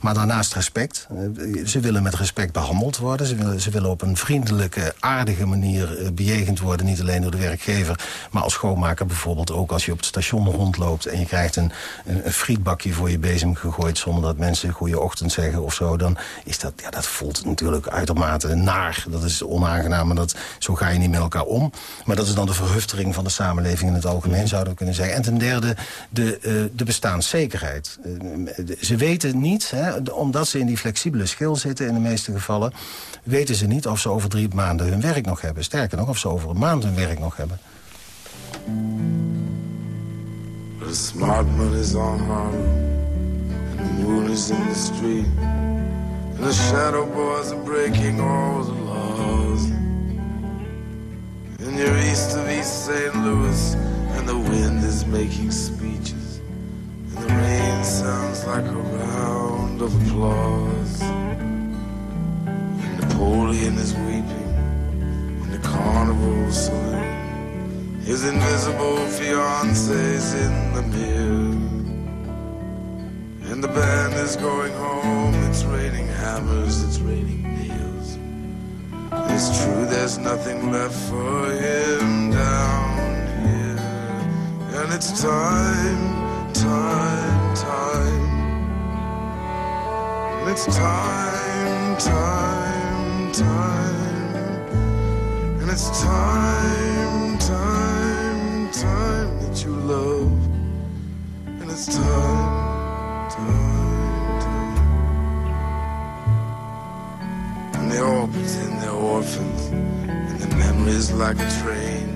Maar daarnaast respect. Uh, ze willen met respect behandeld worden. Ze willen, ze willen op een vriendelijke, aardige manier uh, bejegend worden. Niet alleen door de werkgever, maar als schoonmaker bijvoorbeeld ook. Als je op het station rondloopt en je krijgt een, een, een frietbakje voor je bezem gegooid... zonder dat mensen goede ochtend zeggen of zo... dan is dat, ja, dat voelt natuurlijk uitermate naar. Dat is onaangenaam maar dat, zo ga je niet met elkaar om. Maar dat is dan de verhuftering van de samenleving in het algemeen, zouden we kunnen zeggen. En ten derde, de, uh, de bestaanszekerheid. Uh, ze weten niet, hè, omdat ze in die flexibele schil zitten in de meeste gevallen... weten ze niet of ze over drie maanden hun werk nog hebben. Sterker nog, of ze over een maand hun werk nog hebben. The smart man is on Harlem And the moon is in the street And the shadow boys are breaking all the laws And you're east of East St. Louis, and the wind is making speeches, and the rain sounds like a round of applause. And Napoleon is weeping in the carnival saloon. His invisible fiance's in the mirror. And the band is going home. It's raining hammers, it's raining it's true, there's nothing left for him down here. And it's time, time, time. And it's time, time, time. And it's time, time, time that you love. And it's time, and the memories like a train.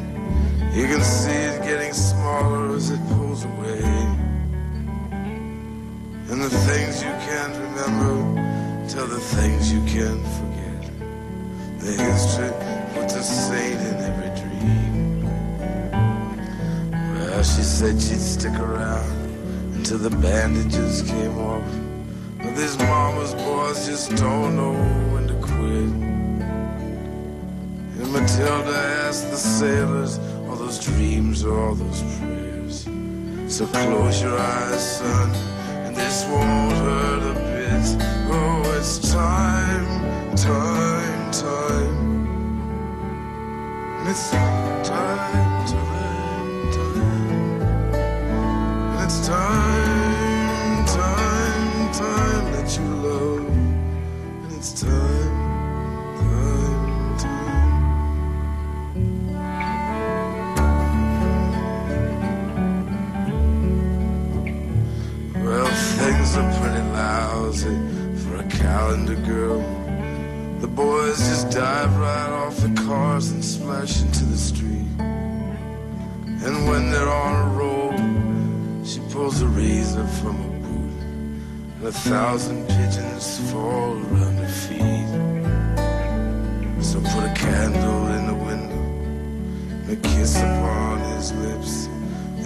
You can see it getting smaller as it pulls away. And the things you can't remember tell the things you can't forget. The history puts a saint in every dream. Well, she said she'd stick around until the bandages came off. But these mama's boys just don't know Matilda asked the sailors, all those dreams or all those prayers. So close your eyes, son, and this won't hurt a bit. Oh, it's time, time, time. And it's time. Thousand pigeons fall around her feet. So put a candle in the window and a kiss upon his lips.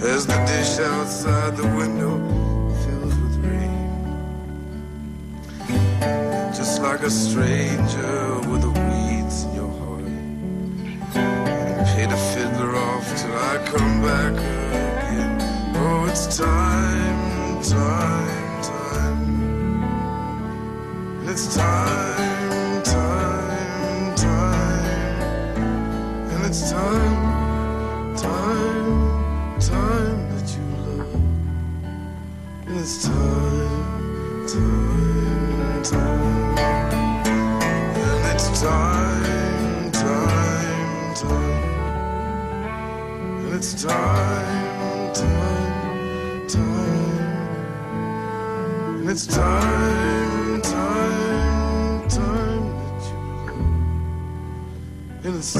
As the dish outside the window fills with rain. Just like a stranger with the weeds in your heart. And pay the fiddler off till I come back again. Oh, it's time, time. It's time, time, time. And it's time, time, time that you love. And it's time, time, time. And it's time, time, time. And it's time, time, time. And it's time, Ja,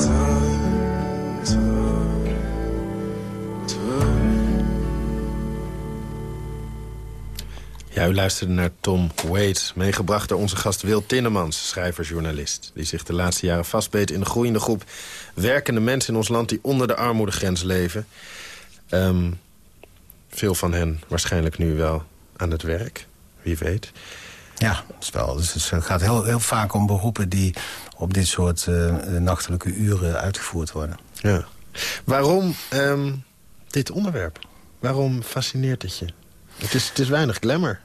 u luisterde naar Tom Waits, meegebracht door onze gast Wil Tinnemans, schrijver-journalist. Die zich de laatste jaren vastbeet in de groeiende groep werkende mensen in ons land die onder de armoedegrens leven. Ehm, veel van hen waarschijnlijk nu wel aan het werk, wie weet. Ja, dat is wel. Dus het gaat heel, heel vaak om beroepen die op dit soort eh, nachtelijke uren uitgevoerd worden. Ja. Waarom ehm, dit onderwerp? Waarom fascineert het je? Het is, het is weinig glamour.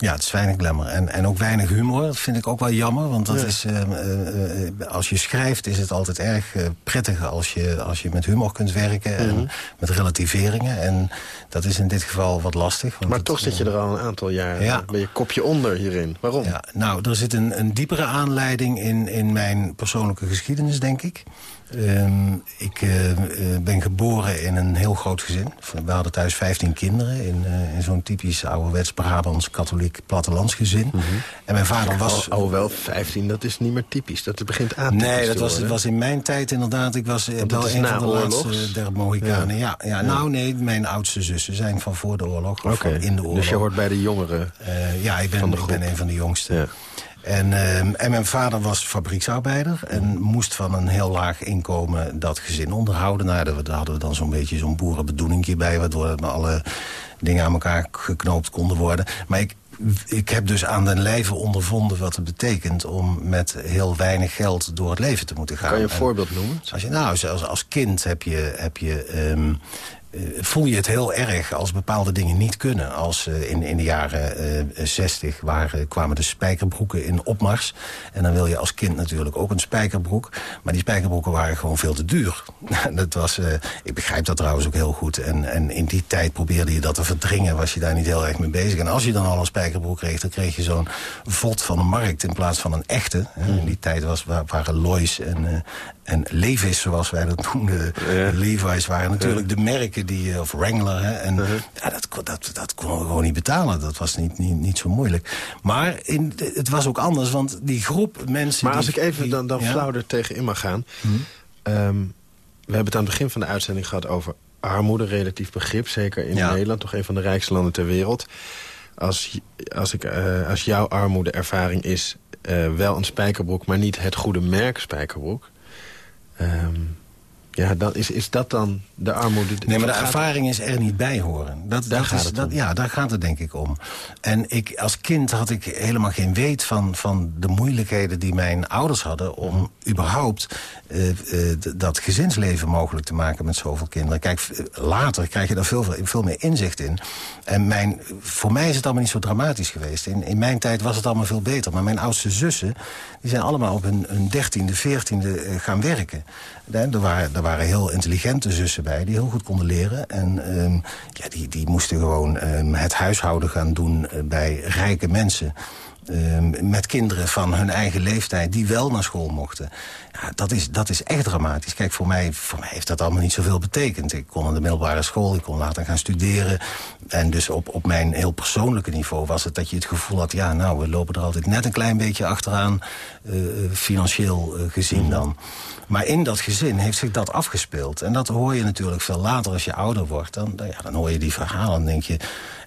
Ja, het is weinig glamour. En, en ook weinig humor. Dat vind ik ook wel jammer. Want dat Ja. is, eh, eh, eh, als je schrijft is het altijd erg prettig als je, als je met humor kunt werken. En Mhm. met relativeringen. En dat is in dit geval wat lastig. Want Maar het, toch zit je er al een aantal jaar Ja. ben je kopje onder hierin. Waarom? Ja, nou, er zit een, een diepere aanleiding in, in mijn persoonlijke geschiedenis, denk ik. Ehm, ik eh, eh, ben geboren in een heel groot gezin. We hadden thuis 15 kinderen in, eh, in zo'n typisch ouderwets Brabants katholiek plattelandsgezin. En mijn vader was... Al, alhoewel 15, dat is niet meer typisch. Dat begint atypisch Nee, dat was, was in mijn tijd inderdaad. Ik was Want wel een van de oorlogs? laatste der Mohikanen. Ja. Ja, Nou, nee, mijn oudste zussen zijn van voor de oorlog. Of in de oorlog. dus je hoort bij de jongeren. Ja, ik ben, ik ben een van de jongsten. Ja. En, ehm, en mijn vader was fabrieksarbeider en moest van een heel laag inkomen dat gezin onderhouden. Nou, daar, hadden we dan zo'n beetje zo'n boerenbedoelingje bij... waardoor alle dingen aan elkaar geknoopt konden worden. Maar ik, ik heb dus aan den lijve ondervonden wat het betekent... om met heel weinig geld door het leven te moeten gaan. Kan je een En- voorbeeld noemen? als je, nou, als, als kind heb je, heb je, ehm, eh, voel je het heel erg als bepaalde dingen niet kunnen. Als eh, in, in de jaren eh 60 waren, kwamen de spijkerbroeken in opmars. En dan wil je als kind natuurlijk ook een spijkerbroek. Maar die spijkerbroeken waren gewoon veel te duur. <laughs> dat was, eh, ik begrijp dat trouwens ook heel goed. En, en in die tijd probeerde je dat te verdringen. Was je daar niet heel erg mee bezig. En als je dan al een spijkerbroek kreeg, dan kreeg je zo'n vod van een markt in plaats van een echte. Hè. In die tijd was, wa- waren Lois en, eh, en Levi's, zoals wij dat noemden. Ja. Levi's waren natuurlijk de merken die, eh, of Wrangler. Hè, en Uh-huh. ja, dat, dat, dat konden we gewoon niet betalen. Dat was niet, niet, niet zo moeilijk. Maar in, het was ook anders, want die groep mensen... Maar als die- ik even die- dan, dan ja. flauw er tegen in mag gaan. Ehm, we hebben het aan het begin van de uitzending gehad over armoede. Relatief begrip, zeker in. Nederland. Toch een van de rijkste landen ter wereld. Als, als, ik, eh, als jouw armoedeervaring is eh, wel een spijkerbroek... maar niet het goede merk spijkerbroek... Um, ja, dan is, is dat dan de armoede... Nee, maar de ervaring is er niet bij horen. Dat, Daar dat gaat is, het dat. Ja, daar gaat het denk ik om. En ik, als kind had ik helemaal geen weet van, van de moeilijkheden die mijn ouders hadden... om überhaupt eh, eh, dat gezinsleven mogelijk te maken met zoveel kinderen. Kijk, later krijg je daar veel, veel meer inzicht in. En mijn, voor mij is het allemaal niet zo dramatisch geweest. In, in mijn tijd was het allemaal veel beter. Maar mijn oudste zussen, die zijn allemaal op hun, hun dertiende, veertiende eh, gaan werken. En Er waren, er waren heel intelligente zussen bij die heel goed konden leren. En ehm, ja, die, die moesten gewoon ehm, het huishouden gaan doen eh, bij rijke mensen. ehm, met kinderen van hun eigen leeftijd... die wel naar school mochten. Ja, dat, is, dat is echt dramatisch. Kijk, voor mij, voor mij heeft dat allemaal niet zoveel betekend. Ik kon in de middelbare school, ik kon later gaan studeren. En dus op, op mijn heel persoonlijke niveau was het dat je het gevoel had... ja, nou, we lopen er altijd net een klein beetje achteraan, uh, financieel uh, gezien dan. Maar in dat gezin heeft zich dat afgespeeld. En dat hoor je natuurlijk veel later als je ouder wordt. Dan, ja, dan hoor je die verhalen en denk je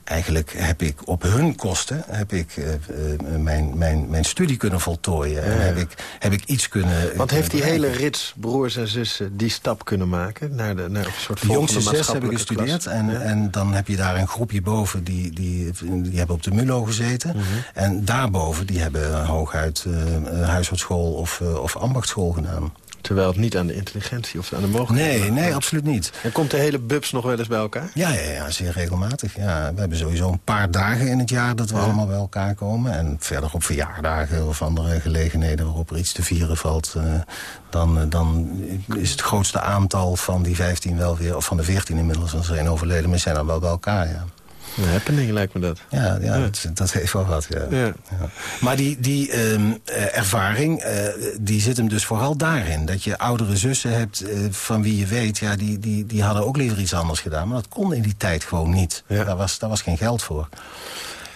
eigenlijk heb ik op hun kosten heb ik, uh, uh, mijn, mijn, mijn studie kunnen voltooien. En heb, ik, heb ik iets kunnen... Want heeft die hele rits broers en zussen die stap kunnen maken? Naar, de, naar een soort de jongste zes heb ik gestudeerd. En, ja. en dan heb je daar een groepje boven, die, die, die hebben op de MULO gezeten. Mm -hmm. En daarboven, die hebben hooguit uh, of, of ambachtschool gedaan. Terwijl het niet aan de intelligentie of aan de mogelijkheden... Nee, nee, absoluut niet. En komt de hele bubs nog wel eens bij elkaar? Ja, ja, ja zeer regelmatig. Ja. We hebben sowieso een paar dagen in het jaar dat we ja. allemaal bij elkaar komen. En verder op verjaardagen of andere gelegenheden waarop er iets te vieren valt... Uh, dan, uh, dan is het grootste aantal van die 15 wel weer... of van de 14 inmiddels, als er een overleden, maar zijn dan wel bij elkaar, ja. Een happening lijkt me dat. Ja, ja, ja. Dat, dat, heeft wel wat, ja. ja. Maar die, die um, uh, ervaring, uh, die zit hem dus vooral daarin. Dat je oudere zussen hebt uh, van wie je weet... ja, die, die, die hadden ook liever iets anders gedaan. Maar dat kon in die tijd gewoon niet. Daar, was, daar was geen geld voor.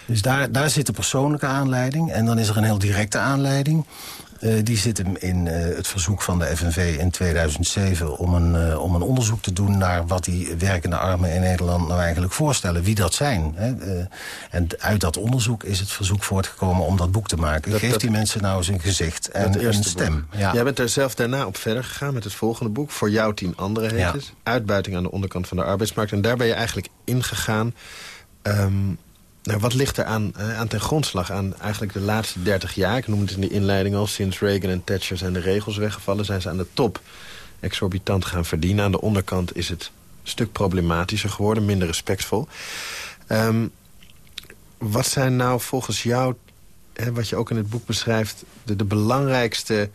Dus daar, daar zit de persoonlijke aanleiding. En dan is er een heel directe aanleiding. Uh, die zit hem in uh, het verzoek van de FNV in 2007... Om een, uh, om een onderzoek te doen naar wat die werkende armen in Nederland nou eigenlijk voorstellen. Wie dat zijn. Hè? en uit dat onderzoek is het verzoek voortgekomen om dat boek te maken. Dat, Geef dat, die mensen nou eens een gezicht en een stem. Ja. Jij bent er zelf daarna op verder gegaan met het volgende boek. Voor jou tien andere heet ja. het. Uitbuiting aan de onderkant van de arbeidsmarkt. En daar ben je eigenlijk ingegaan... Um, nou, wat ligt er aan, uh, aan ten grondslag aan eigenlijk de laatste 30 jaar? Ik noemde het in de inleiding al. Sinds Reagan en Thatcher zijn de regels weggevallen. Zijn ze aan de top exorbitant gaan verdienen. Aan de onderkant is het een stuk problematischer geworden. Minder respectvol. Um, wat zijn nou volgens jou, hè, wat je ook in het boek beschrijft... de, belangrijkste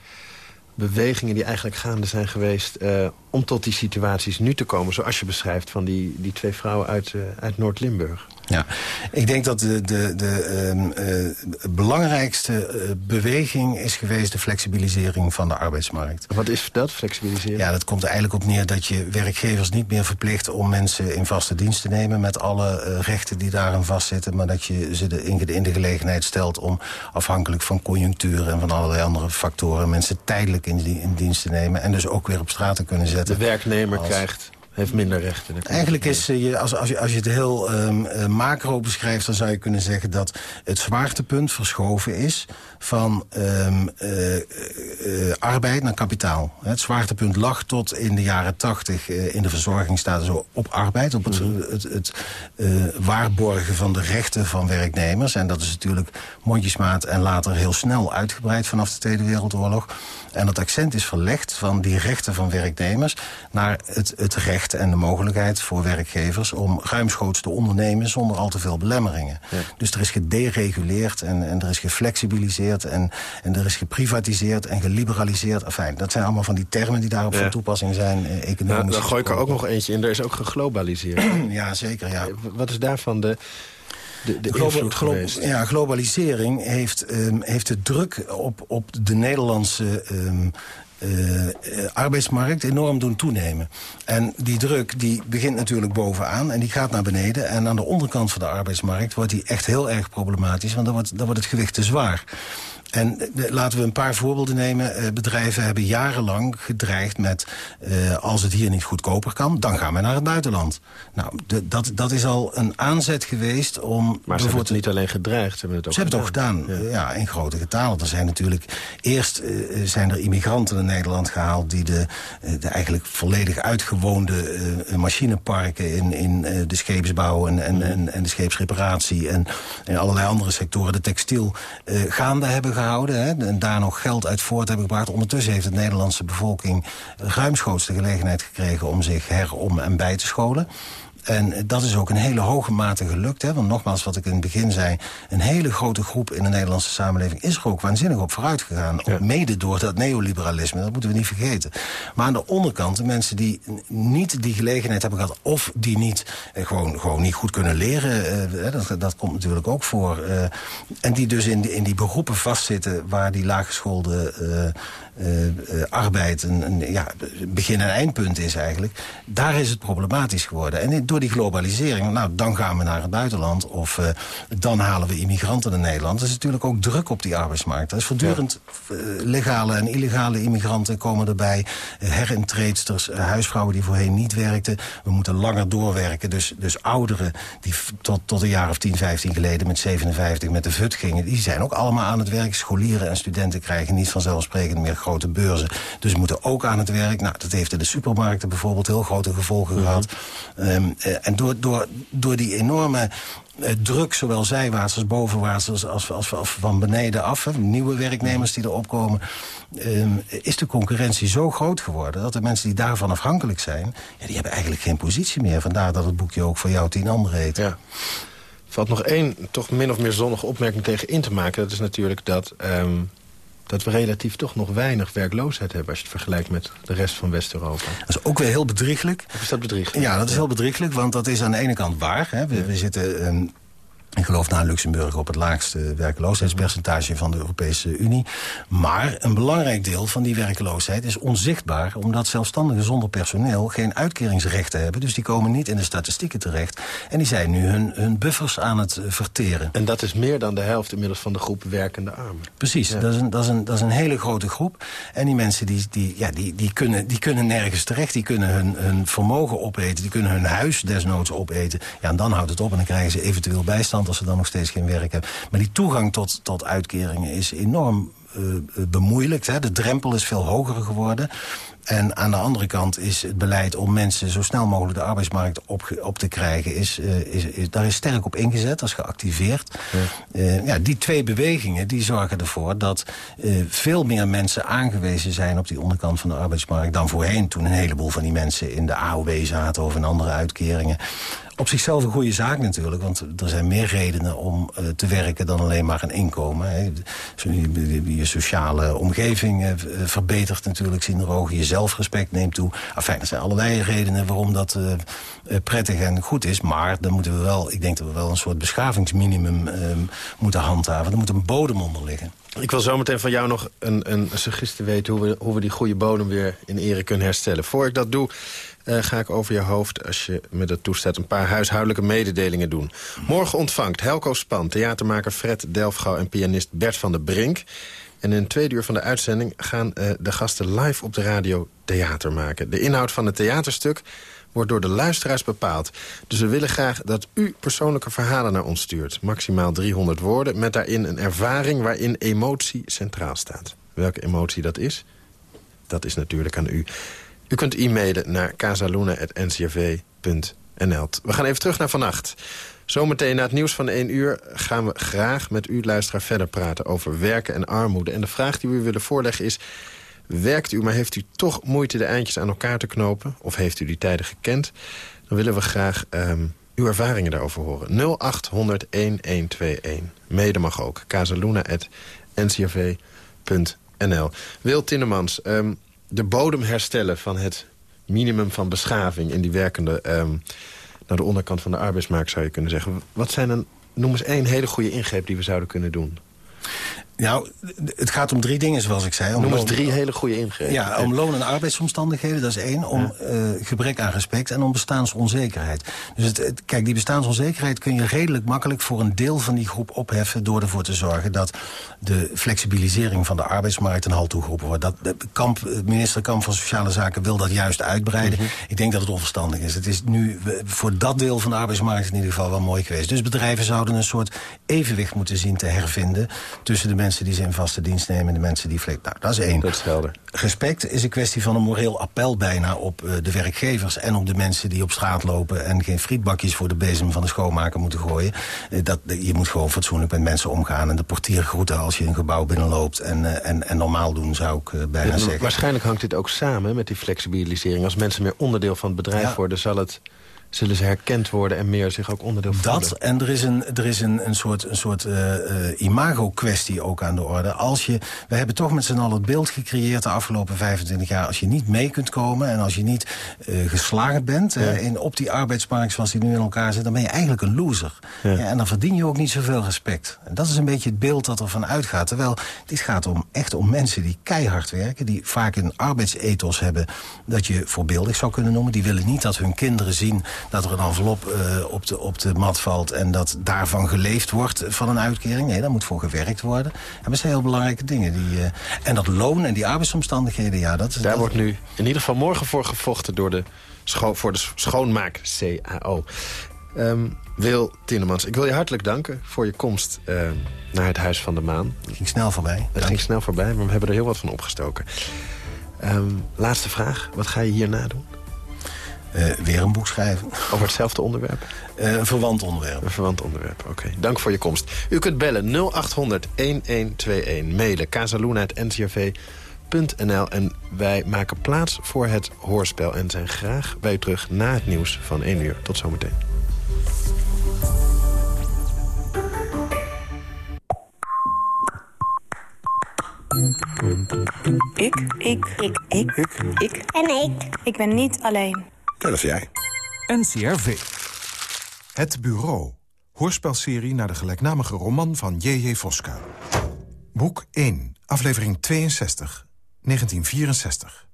bewegingen die eigenlijk gaande zijn geweest... Uh, om tot die situaties nu te komen, zoals je beschrijft... van die, die twee vrouwen uit, uh, uit Noord-Limburg? Ja, ik denk dat de, de, de um, uh, belangrijkste uh, beweging is geweest... de flexibilisering van de arbeidsmarkt. Wat is dat, flexibiliseren? Ja, dat komt er eigenlijk op neer dat je werkgevers niet meer verplicht... om mensen in vaste dienst te nemen met alle uh, rechten die daarin vastzitten... maar dat je ze de, in, de gelegenheid stelt om afhankelijk van conjunctuur... en van allerlei andere factoren mensen tijdelijk in, in dienst te nemen... en dus ook weer op straat te kunnen zetten. De werknemer als... krijgt heeft minder rechten. Eigenlijk is, je, als, als, je, als je het heel um, uh, macro beschrijft... dan zou je kunnen zeggen dat het zwaartepunt verschoven is... van um, uh, uh, arbeid naar kapitaal. Het zwaartepunt lag tot in de jaren tachtig... in de verzorgingsstaat zo op arbeid. Op het, -hmm. het, het waarborgen van de rechten van werknemers. En dat is natuurlijk mondjesmaat en later heel snel uitgebreid... vanaf de Tweede Wereldoorlog. En dat accent is verlegd van die rechten van werknemers... naar het, het recht en de mogelijkheid voor werkgevers... om ruimschoots te ondernemen zonder al te veel belemmeringen. Ja. Dus er is gedereguleerd en, en er is geflexibiliseerd... En, en er is geprivatiseerd en geliberaliseerd. Enfin, dat zijn allemaal van die termen die daarop ja. van toepassing zijn. Eh, economisch nou, dan gooi ik er ook nog eentje in. Er is ook geglobaliseerd. <clears throat> ja, zeker. Ja. Wat is daarvan de... De, de glo ja, globalisering heeft, um, heeft de druk op, op de Nederlandse um, uh, arbeidsmarkt enorm doen toenemen. En die druk die begint natuurlijk bovenaan en die gaat naar beneden. En aan de onderkant van de arbeidsmarkt wordt die echt heel erg problematisch... want dan wordt, dan wordt het gewicht te zwaar. En de, laten we een paar voorbeelden nemen. Uh, bedrijven hebben jarenlang gedreigd met... Uh, als het hier niet goedkoper kan, dan gaan we naar het buitenland. Nou, de, dat, dat is al een aanzet geweest om... Maar ze hebben het niet alleen gedreigd, ze hebben het ook Ze hebben het ook gedaan, ja. ja in grote getalen. Er zijn natuurlijk... Eerst uh, zijn er immigranten naar Nederland gehaald... die de, de eigenlijk volledig uitgewoonde machineparken... in, in de scheepsbouw en, en, en, en de scheepsreparatie... en in allerlei andere sectoren, de textiel, gaande hebben gehouden. Hè, en daar nog geld uit voort hebben gebracht. Ondertussen heeft de Nederlandse bevolking ruimschoots de gelegenheid gekregen... om zich herom en bij te scholen. En dat is ook een hele hoge mate gelukt. Hè? Want nogmaals, wat ik in het begin zei... een hele grote groep in de Nederlandse samenleving... is er ook waanzinnig op vooruit gegaan. Mede door dat neoliberalisme. Dat moeten we niet vergeten. Maar aan de onderkant, de mensen die niet die gelegenheid hebben gehad... of die niet, eh, gewoon, gewoon niet goed kunnen leren... Eh, dat, dat komt natuurlijk ook voor. Eh, en die dus in die, in die beroepen vastzitten... waar die laaggeschoolde uh, arbeid een, een, ja, begin- en eindpunt is eigenlijk. Daar is het problematisch geworden. En door die globalisering, nou, dan gaan we naar het buitenland... of uh, dan halen we immigranten naar Nederland. Er is natuurlijk ook druk op die arbeidsmarkt. Er is voortdurend ja. legale en illegale immigranten komen erbij. herintreedsters, huisvrouwen die voorheen niet werkten. We moeten langer doorwerken. Dus, dus ouderen die tot, tot een jaar of 10, 15 geleden met 57 met de VUT gingen... die zijn ook allemaal aan het werk. Scholieren en studenten krijgen niet vanzelfsprekend meer grote beurzen. Dus moeten ook aan het werk. Nou, dat heeft in de supermarkten bijvoorbeeld heel grote gevolgen mm -hmm. gehad. Um, uh, en door, door, door die enorme uh, druk, zowel zijwaarts als bovenwaarts... als, als, als, van beneden af, nieuwe werknemers die erop komen... Um, is de concurrentie zo groot geworden... dat de mensen die daarvan afhankelijk zijn... Ja, die hebben eigenlijk geen positie meer. Vandaar dat het boekje ook voor jou tien anderen heet. Ja. valt nog één, toch min of meer zonnige opmerking tegen in te maken. Dat is natuurlijk dat... Um dat we relatief toch nog weinig werkloosheid hebben... als je het vergelijkt met de rest van West-Europa. Dat is ook weer heel bedrieglijk. Of is dat bedrieglijk? Ja, dat is heel bedrieglijk, want dat is aan de ene kant waar. Hè. We, zitten... Um, ik geloof na Luxemburg op het laagste werkloosheidspercentage van de Europese Unie. Maar een belangrijk deel van die werkloosheid is onzichtbaar... omdat zelfstandigen zonder personeel geen uitkeringsrechten hebben. Dus die komen niet in de statistieken terecht. En die zijn nu hun, hun buffers aan het verteren. En dat is meer dan de helft inmiddels van de groep werkende armen. Precies, ja. dat, is een, dat, is een, dat is een hele grote groep. En die mensen die, die, ja, die, die, kunnen, die kunnen nergens terecht. Die kunnen hun, hun vermogen opeten, die kunnen hun huis desnoods opeten. Ja, en dan houdt het op en dan krijgen ze eventueel bijstand als ze dan nog steeds geen werk hebben. Maar die toegang tot, tot uitkeringen is enorm uh, bemoeilijkt. Hè. De drempel is veel hoger geworden. En aan de andere kant is het beleid om mensen zo snel mogelijk de arbeidsmarkt op, op te krijgen... Is, uh, is, is, daar is sterk op ingezet, dat is geactiveerd. Ja. Uh, ja, die twee bewegingen die zorgen ervoor dat uh, veel meer mensen aangewezen zijn... op die onderkant van de arbeidsmarkt dan voorheen... toen een heleboel van die mensen in de AOW zaten of in andere uitkeringen op zichzelf een goede zaak natuurlijk. Want er zijn meer redenen om uh, te werken dan alleen maar een inkomen. Hè. Je, je sociale omgeving uh, verbetert natuurlijk ogen. Je zelfrespect neemt toe. Enfin, er zijn allerlei redenen waarom dat prettig en goed is. Maar dan moeten we wel, ik denk dat we wel een soort beschavingsminimum moeten handhaven. Er moet een bodem onder liggen. Ik wil zometeen van jou nog een, een suggestie weten... Hoe we, hoe we die goede bodem weer in ere kunnen herstellen. Voor ik dat doe, ga ik over je hoofd, als je me dat toestaat... een paar huishoudelijke mededelingen doen. Morgen ontvangt Helco Span, theatermaker Fred Delfgauw... en pianist Bert van der Brink. En in een tweede uur van de uitzending gaan uh, de gasten live op de radio theater maken. De inhoud van het theaterstuk wordt door de luisteraars bepaald. Dus we willen graag dat u persoonlijke verhalen naar ons stuurt. Maximaal 300 woorden, met daarin een ervaring waarin emotie centraal staat. Welke emotie dat is, dat is natuurlijk aan u. U kunt e-mailen naar casaluna.ncrv.nl. We gaan even terug naar vannacht. Zometeen na het nieuws van 1 uur gaan we graag met u, luisteraar, verder praten over werken en armoede. En de vraag die we u willen voorleggen is... Werkt u, maar heeft u toch moeite de eindjes aan elkaar te knopen? Of heeft u die tijden gekend? Dan willen we graag um, uw ervaringen daarover horen. 0800-1121. Mede mag ook. casaluna.ncrv.nl Wil Tinnemans, um, de bodem herstellen van het minimum van beschaving... in die werkende um, naar de onderkant van de arbeidsmarkt, zou je kunnen zeggen. Wat zijn dan, noem eens één hele goede ingreep die we zouden kunnen doen? Nou, het gaat om drie dingen, zoals ik zei. Om Noem eens drie hele goede ingrepen. Ja, om loon- en arbeidsomstandigheden, dat is één. Om ja. uh, gebrek aan respect en om bestaansonzekerheid. Dus het, het, kijk, die bestaansonzekerheid kun je redelijk makkelijk... voor een deel van die groep opheffen... door ervoor te zorgen dat de flexibilisering van de arbeidsmarkt... een halt toegeroepen wordt. Dat, de Kamp, minister Kamp van Sociale Zaken wil dat juist uitbreiden. Mm -hmm. Ik denk dat het onverstandig is. Het is nu voor dat deel van de arbeidsmarkt in ieder geval wel mooi geweest. Dus bedrijven zouden een soort evenwicht moeten zien te hervinden... tussen de mensen mensen die ze in vaste dienst nemen... en de mensen die flink... Nou, dat is één. Dat is helder. Respect is een kwestie van een moreel appel bijna op uh, de werkgevers... en op de mensen die op straat lopen... en geen frietbakjes voor de bezem van de schoonmaker moeten gooien. Uh, dat, je moet gewoon fatsoenlijk met mensen omgaan... en de portier groeten als je een gebouw binnenloopt... en, uh, en, en normaal doen, zou ik bijna ja, zeggen. Waarschijnlijk hangt dit ook samen met die flexibilisering. Als mensen meer onderdeel van het bedrijf ja. worden... zal het zullen ze herkend worden en meer zich ook onderdeel voelen. Dat, en er is een, er is een, een soort, een soort uh, imago-kwestie ook aan de orde. Als je, we hebben toch met z'n allen het beeld gecreëerd de afgelopen 25 jaar... als je niet mee kunt komen en als je niet uh, geslagen bent... Ja. in, op die arbeidsmarkt zoals die nu in elkaar zit... dan ben je eigenlijk een loser. Ja. Ja, en dan verdien je ook niet zoveel respect. En dat is een beetje het beeld dat er van uitgaat. Terwijl dit gaat om, echt om mensen die keihard werken... die vaak een arbeidsethos hebben dat je voorbeeldig zou kunnen noemen. Die willen niet dat hun kinderen zien dat er een envelop uh, op, de, op de mat valt... en dat daarvan geleefd wordt van een uitkering. Nee, daar moet voor gewerkt worden. En dat zijn heel belangrijke dingen. Die, uh, en dat loon en die arbeidsomstandigheden, ja, dat is... Daar dat... wordt nu in ieder geval morgen voor gevochten door de voor de schoonmaak-CAO. Um, Wil Tienemans, ik wil je hartelijk danken voor je komst uh, naar het Huis van de Maan. Het ging snel voorbij. Het Dank. ging snel voorbij, maar we hebben er heel wat van opgestoken. Um, laatste vraag, wat ga je hierna doen? Uh, weer een boek schrijven. Over hetzelfde onderwerp? Uh, een verwant onderwerp. Een verwant onderwerp, oké. Okay. Dank voor je komst. U kunt bellen 0800-1121, mailen casaluna.ncrv.nl en wij maken plaats voor het hoorspel... en zijn graag bij u terug na het nieuws van 1 uur. Tot zometeen. Ik. Ik. Ik. Ik. Ik. Ik. En ik. Ik ben niet alleen. Dat is jij. NCRV. Het Bureau. Hoorspelserie naar de gelijknamige roman van J.J. Voska. Boek 1, aflevering 62, 1964.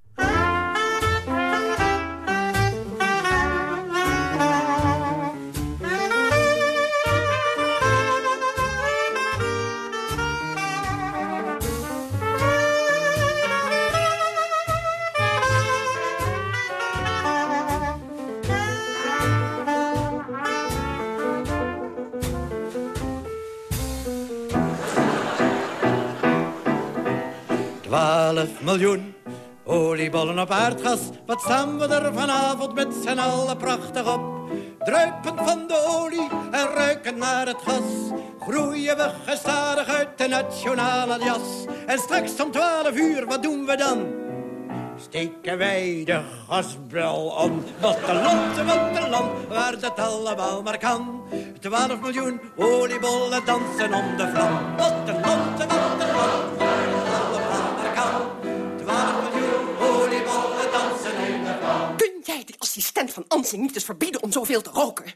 Miljoen oliebollen op aardgas. Wat staan we er vanavond met z'n allen prachtig op. Druipen van de olie en ruiken naar het gas. Groeien we gestadig uit de nationale jas. En straks om twaalf uur, wat doen we dan? Steken wij de gasbel om. Wat een land, wat een land, waar dat allemaal maar kan. Twaalf miljoen oliebollen dansen om de vlam. Wat een land, wat een land, De assistent van Ansing niet eens verbieden om zoveel te roken?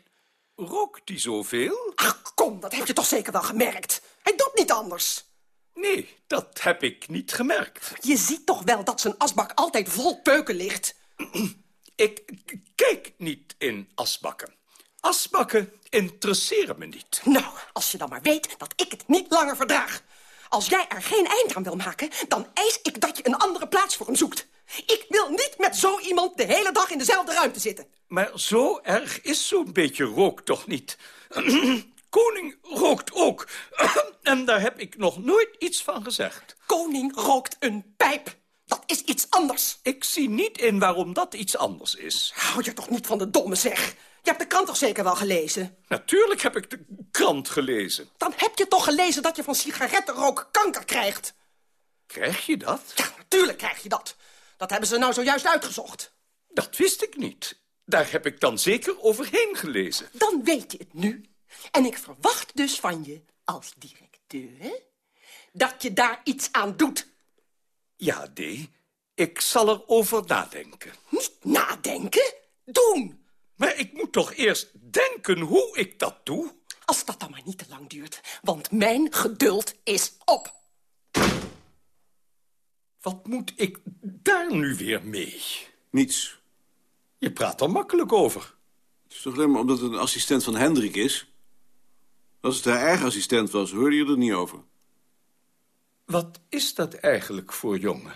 Rookt hij zoveel? Ach, kom, dat heb je toch zeker wel gemerkt. Hij doet niet anders. Nee, dat heb ik niet gemerkt. Je ziet toch wel dat zijn asbak altijd vol peuken ligt? <clears throat> Ik kijk niet in asbakken. Asbakken interesseren me niet. Nou, als je dan maar weet dat ik het niet langer verdraag. Als jij er geen eind aan wil maken, dan eis ik dat je een andere plaats voor hem zoekt. Ik wil niet met zo iemand de hele dag in dezelfde ruimte zitten. Maar zo erg is zo'n beetje rook toch niet? <clears throat> Koning rookt ook. <clears throat> en daar heb ik nog nooit iets van gezegd. Koning rookt een pijp. Dat is iets anders. Ik zie niet in waarom dat iets anders is. Hou je toch niet van de domme zeg? Je hebt de krant toch zeker wel gelezen? Natuurlijk heb ik de krant gelezen. Dan heb je toch gelezen dat je van sigarettenrook kanker krijgt? Krijg je dat? Ja, natuurlijk krijg je dat. Dat hebben ze nou zojuist uitgezocht. Dat wist ik niet. Daar heb ik dan zeker overheen gelezen. Dan weet je het nu. En ik verwacht dus van je, als directeur... dat je daar iets aan doet. Ja, D. Ik zal erover nadenken. Niet nadenken? Doen! Maar ik moet toch eerst denken hoe ik dat doe? Als dat dan maar niet te lang duurt, want mijn geduld is op. Wat moet ik daar nu weer mee? Niets. Je praat er makkelijk over. Het is toch alleen maar omdat het een assistent van Hendrik is? Als het haar eigen assistent was, hoorde je er niet over. Wat is dat eigenlijk voor jongen?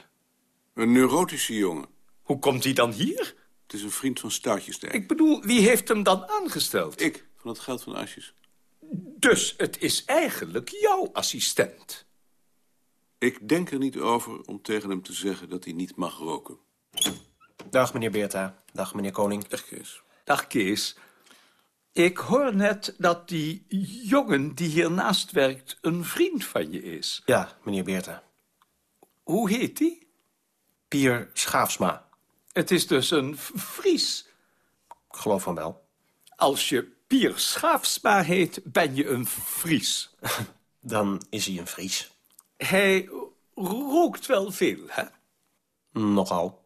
Een neurotische jongen. Hoe komt hij dan hier? Het is een vriend van Stoutjesdijk. Ik bedoel, wie heeft hem dan aangesteld? Ik, van het geld van Asjes. Dus het is eigenlijk jouw assistent? Ik denk er niet over om tegen hem te zeggen dat hij niet mag roken. Dag, meneer Beerta. Dag, meneer Koning. Dag, Kees. Dag, Kees. Ik hoor net dat die jongen die hiernaast werkt een vriend van je is. Ja, meneer Beerta. Hoe heet die? Pier Schaafsma. Het is dus een Fries. Ik geloof van wel. Als je Pier Schaafsma heet, ben je een Fries. <laughs> Dan is hij een Fries. Hij rookt wel veel, hè? Nogal.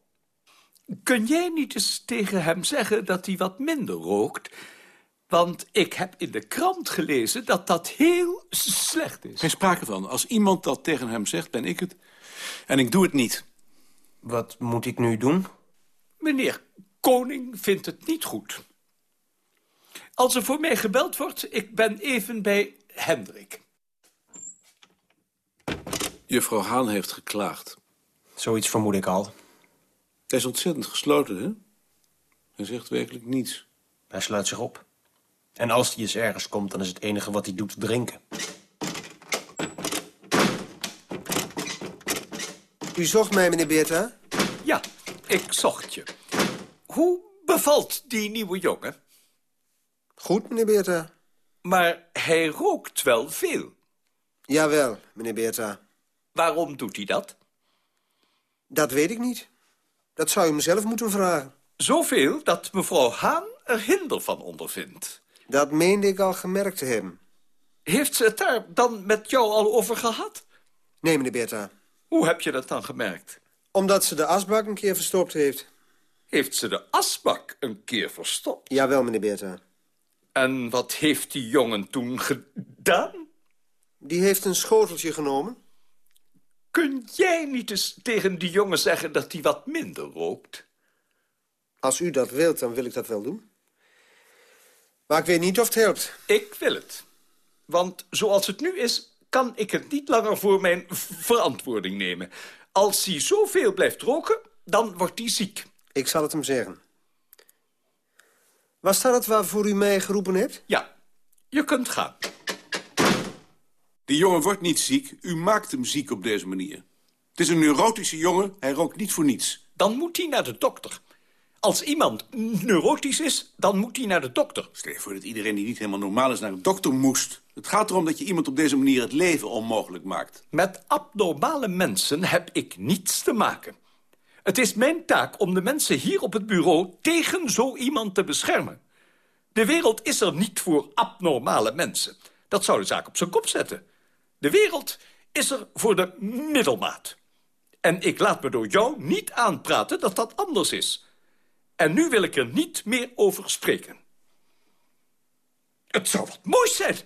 Kun jij niet eens tegen hem zeggen dat hij wat minder rookt? Want ik heb in de krant gelezen dat dat heel slecht is. Geen sprake van. Als iemand dat tegen hem zegt, ben ik het. En ik doe het niet. Wat moet ik nu doen? Meneer Koning vindt het niet goed. Als er voor mij gebeld wordt, ik ben even bij Hendrik. Juffrouw Haan heeft geklaagd. Zoiets vermoed ik al. Hij is ontzettend gesloten, hè? Hij zegt werkelijk niets. Hij sluit zich op. En als hij eens ergens komt, dan is het enige wat hij doet drinken. U zocht mij, meneer Beerta? Ja, ik zocht je. Hoe bevalt die nieuwe jongen? Goed, meneer Beerta. Maar hij rookt wel veel. Jawel, meneer Beerta. Waarom doet hij dat? Dat weet ik niet. Dat zou u mezelf moeten vragen. Zoveel dat mevrouw Haan er hinder van ondervindt. Dat meende ik al gemerkt te hebben. Heeft ze het daar dan met jou al over gehad? Nee, meneer Beerta. Hoe heb je dat dan gemerkt? Omdat ze de asbak een keer verstopt heeft. Heeft ze de asbak een keer verstopt? Jawel, meneer Beerta. En wat heeft die jongen toen gedaan? Die heeft een schoteltje genomen. Kun jij niet eens tegen die jongen zeggen dat hij wat minder rookt? Als u dat wilt, dan wil ik dat wel doen. Maar ik weet niet of het helpt. Ik wil het. Want zoals het nu is, kan ik het niet langer voor mijn verantwoording nemen. Als hij zoveel blijft roken, dan wordt hij ziek. Ik zal het hem zeggen. Was dat het waarvoor u mij geroepen hebt? Ja, je kunt gaan. Die jongen wordt niet ziek. U maakt hem ziek op deze manier. Het is een neurotische jongen. Hij rookt niet voor niets. Dan moet hij naar de dokter. Als iemand neurotisch is, dan moet hij naar de dokter. Stel je voor dat iedereen die niet helemaal normaal is naar een dokter moest. Het gaat erom dat je iemand op deze manier het leven onmogelijk maakt. Met abnormale mensen heb ik niets te maken. Het is mijn taak om de mensen hier op het bureau tegen zo iemand te beschermen. De wereld is er niet voor abnormale mensen. Dat zou de zaak op zijn kop zetten. De wereld is er voor de middelmaat. En ik laat me door jou niet aanpraten dat dat anders is. En nu wil ik er niet meer over spreken. Het zou wat moois zijn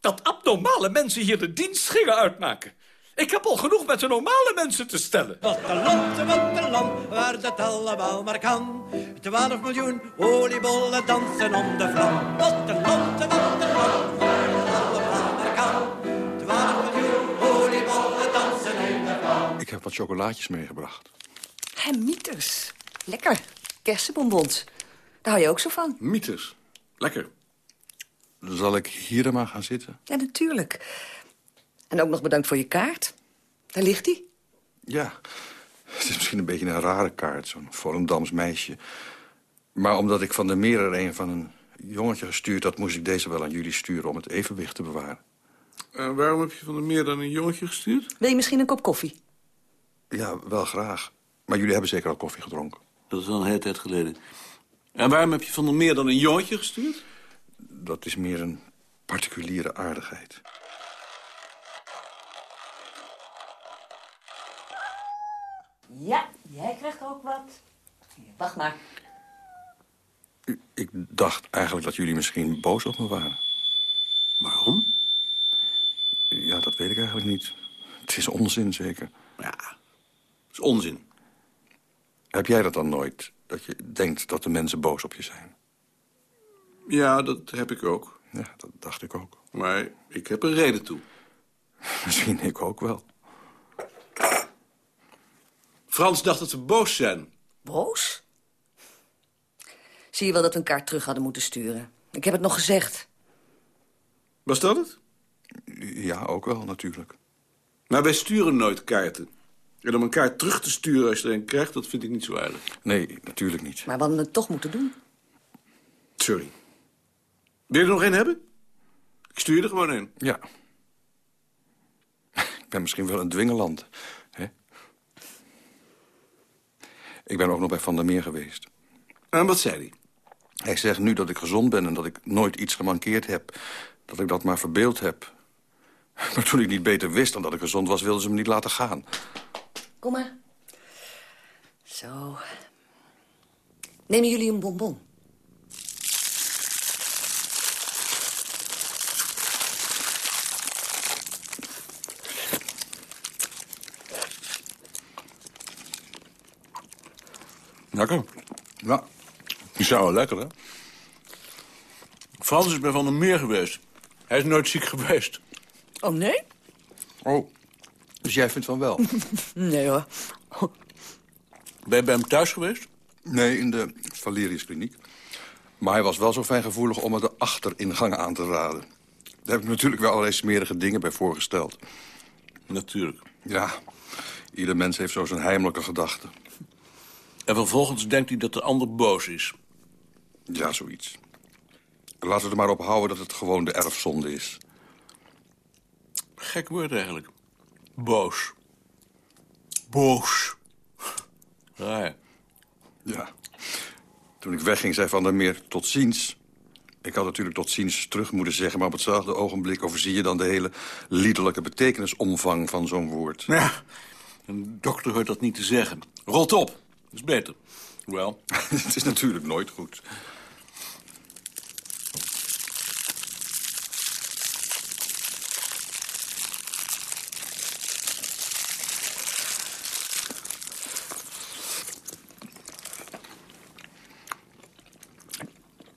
dat abnormale mensen hier de dienst gingen uitmaken. Ik heb al genoeg met de normale mensen te stellen. Wat een land, wat een land, waar dat allemaal maar kan. 12 miljoen oliebollen dansen om de vlam. Wat een land, wat een land, Ik heb wat chocolaatjes meegebracht. Hé, mieters. Lekker. Kersenbonbons. Daar hou je ook zo van. Mieters. Lekker. Zal ik hier dan maar gaan zitten? Ja, natuurlijk. En ook nog bedankt voor je kaart. Daar ligt die. Ja. Het is misschien een beetje een rare kaart, zo'n Volendams meisje. Maar omdat ik van de meer er een van een jongetje gestuurd had... moest ik deze wel aan jullie sturen om het evenwicht te bewaren. En waarom heb je van de meer dan een jongetje gestuurd? Wil je misschien een kop koffie? Ja, wel graag. Maar jullie hebben zeker al koffie gedronken. Dat is al een hele tijd geleden. En waarom heb je van de meer dan een jongetje gestuurd? Dat is meer een particuliere aardigheid. Ja, jij krijgt ook wat. Wacht maar. Ik dacht eigenlijk dat jullie misschien boos op me waren. Waarom? Ja, dat weet ik eigenlijk niet. Het is onzin, zeker. Ja, is onzin. Heb jij dat dan nooit? Dat je denkt dat de mensen boos op je zijn? Ja, dat heb ik ook. Ja, dat dacht ik ook. Maar ik heb een reden toe. <laughs> Misschien ik ook wel. Frans dacht dat we boos zijn. Boos? Zie je wel dat we een kaart terug hadden moeten sturen. Ik heb het nog gezegd. Was dat het? Ja, ook wel, natuurlijk. Maar wij sturen nooit kaarten. En om een kaart terug te sturen als je er een krijgt, dat vind ik niet zo aardig. Nee, natuurlijk niet. Maar we hadden het toch moeten doen. Sorry. Wil je er nog één hebben? Ik stuur je er gewoon een. Ja. Ik ben misschien wel een dwingeland. Hè? Ik ben ook nog bij Van der Meer geweest. En wat zei hij? Hij zegt nu dat ik gezond ben en dat ik nooit iets gemankeerd heb. Dat ik dat maar verbeeld heb. <laughs> Maar toen ik niet beter wist dan dat ik gezond was... wilden ze me niet laten gaan. Kom maar. Zo. Nemen jullie een bonbon? Lekker. Ja. Die zou wel lekker, hè? Frans is bij Van der Meer geweest. Hij is nooit ziek geweest. Oh, nee? Oh, dus jij vindt van wel? <laughs> Nee, hoor. Ben je bij hem thuis geweest? Nee, in de Valerius kliniek. Maar hij was wel zo fijngevoelig om me de achteringang aan te raden. Daar heb ik natuurlijk wel allerlei smerige dingen bij voorgesteld. Natuurlijk. Ja, ieder mens heeft zo zijn heimelijke gedachten. En vervolgens denkt hij dat de ander boos is. Ja, zoiets. Laten we er maar op houden dat het gewoon de erfzonde is. Gek woord eigenlijk. Boos. Boos. Raar. Ja. Toen ik wegging, zei Van der Meer tot ziens. Ik had natuurlijk tot ziens terug moeten zeggen... maar op hetzelfde ogenblik overzie je dan de hele liederlijke betekenisomvang van zo'n woord. Ja, een dokter hoort dat niet te zeggen. Rot op. Dat is beter. Wel. <laughs> Het is natuurlijk nooit goed.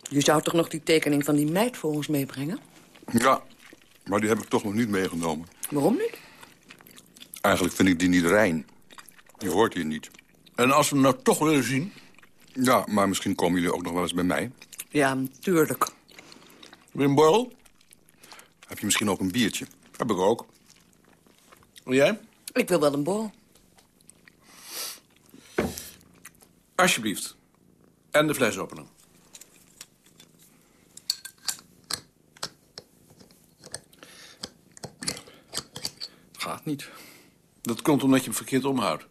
Je zou toch nog die tekening van die meid voor ons meebrengen? Ja, maar die heb ik toch nog niet meegenomen. Waarom niet? Eigenlijk vind ik die niet rein. Die hoort hier niet. En als we hem nou toch willen zien? Ja, maar misschien komen jullie ook nog wel eens bij mij. Ja, natuurlijk. Je een borrel? Heb je misschien ook een biertje? Heb ik ook. En jij? Ik wil wel een borrel. Alsjeblieft. En de flesopener. Gaat niet. Dat komt omdat je hem verkeerd omhoudt.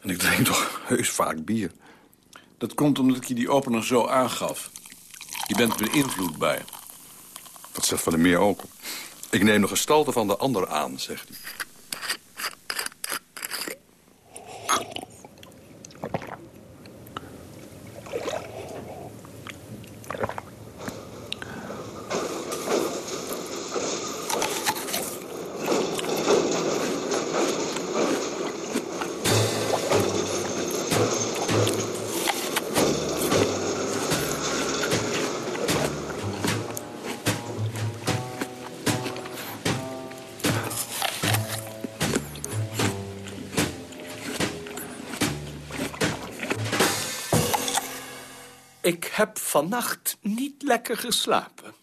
En ik drink toch heus vaak bier. Dat komt omdat ik je die opener zo aangaf. Je bent beïnvloedbaar. Dat zegt Van der Meer ook. Ik neem de gestalte van de ander aan, zegt hij. Vannacht niet lekker geslapen.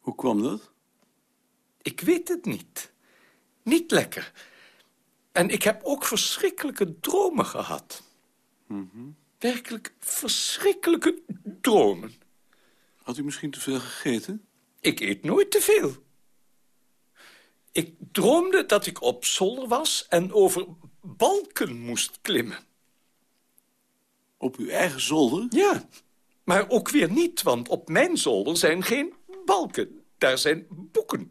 Hoe kwam dat? Ik weet het niet. Niet lekker. En ik heb ook verschrikkelijke dromen gehad. Werkelijk verschrikkelijke dromen. Had u misschien te veel gegeten? Ik eet nooit te veel. Ik droomde dat ik op zolder was en over balken moest klimmen. Op uw eigen zolder? Ja, maar ook weer niet, want op mijn zolder zijn geen balken. Daar zijn boeken.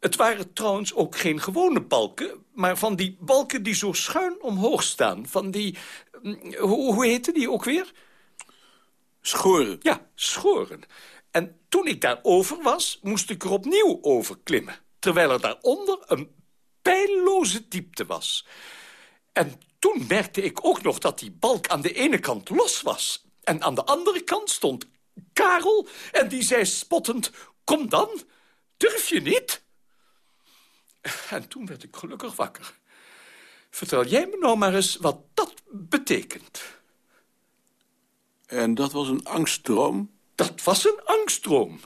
Het waren trouwens ook geen gewone balken... maar van die balken die zo schuin omhoog staan. Van die... mm, Hoe, hoe heette die ook weer? Schoren. Ja, schoren. En toen ik daarover was, moest ik er opnieuw over klimmen. Terwijl er daaronder een pijlloze diepte was. En toen merkte ik ook nog dat die balk aan de ene kant los was. En aan de andere kant stond Karel en die zei spottend... Kom dan, durf je niet? En toen werd ik gelukkig wakker. Vertel jij me nou maar eens wat dat betekent. En dat was een angstdroom? Dat was een angstdroom.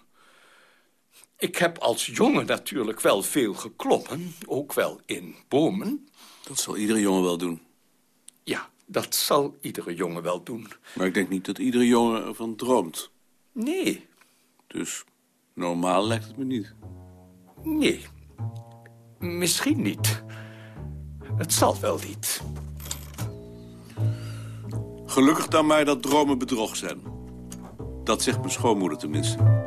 Ik heb als jongen natuurlijk wel veel geklommen, ook wel in bomen. Dat zal iedere jongen wel doen. Ja, dat zal iedere jongen wel doen. Maar ik denk niet dat iedere jongen ervan droomt. Nee, Dus normaal lijkt het me niet. nee. Misschien niet. Het zal wel niet. Gelukkig dan maar dat dromen bedrog zijn. Dat zegt mijn schoonmoeder tenminste.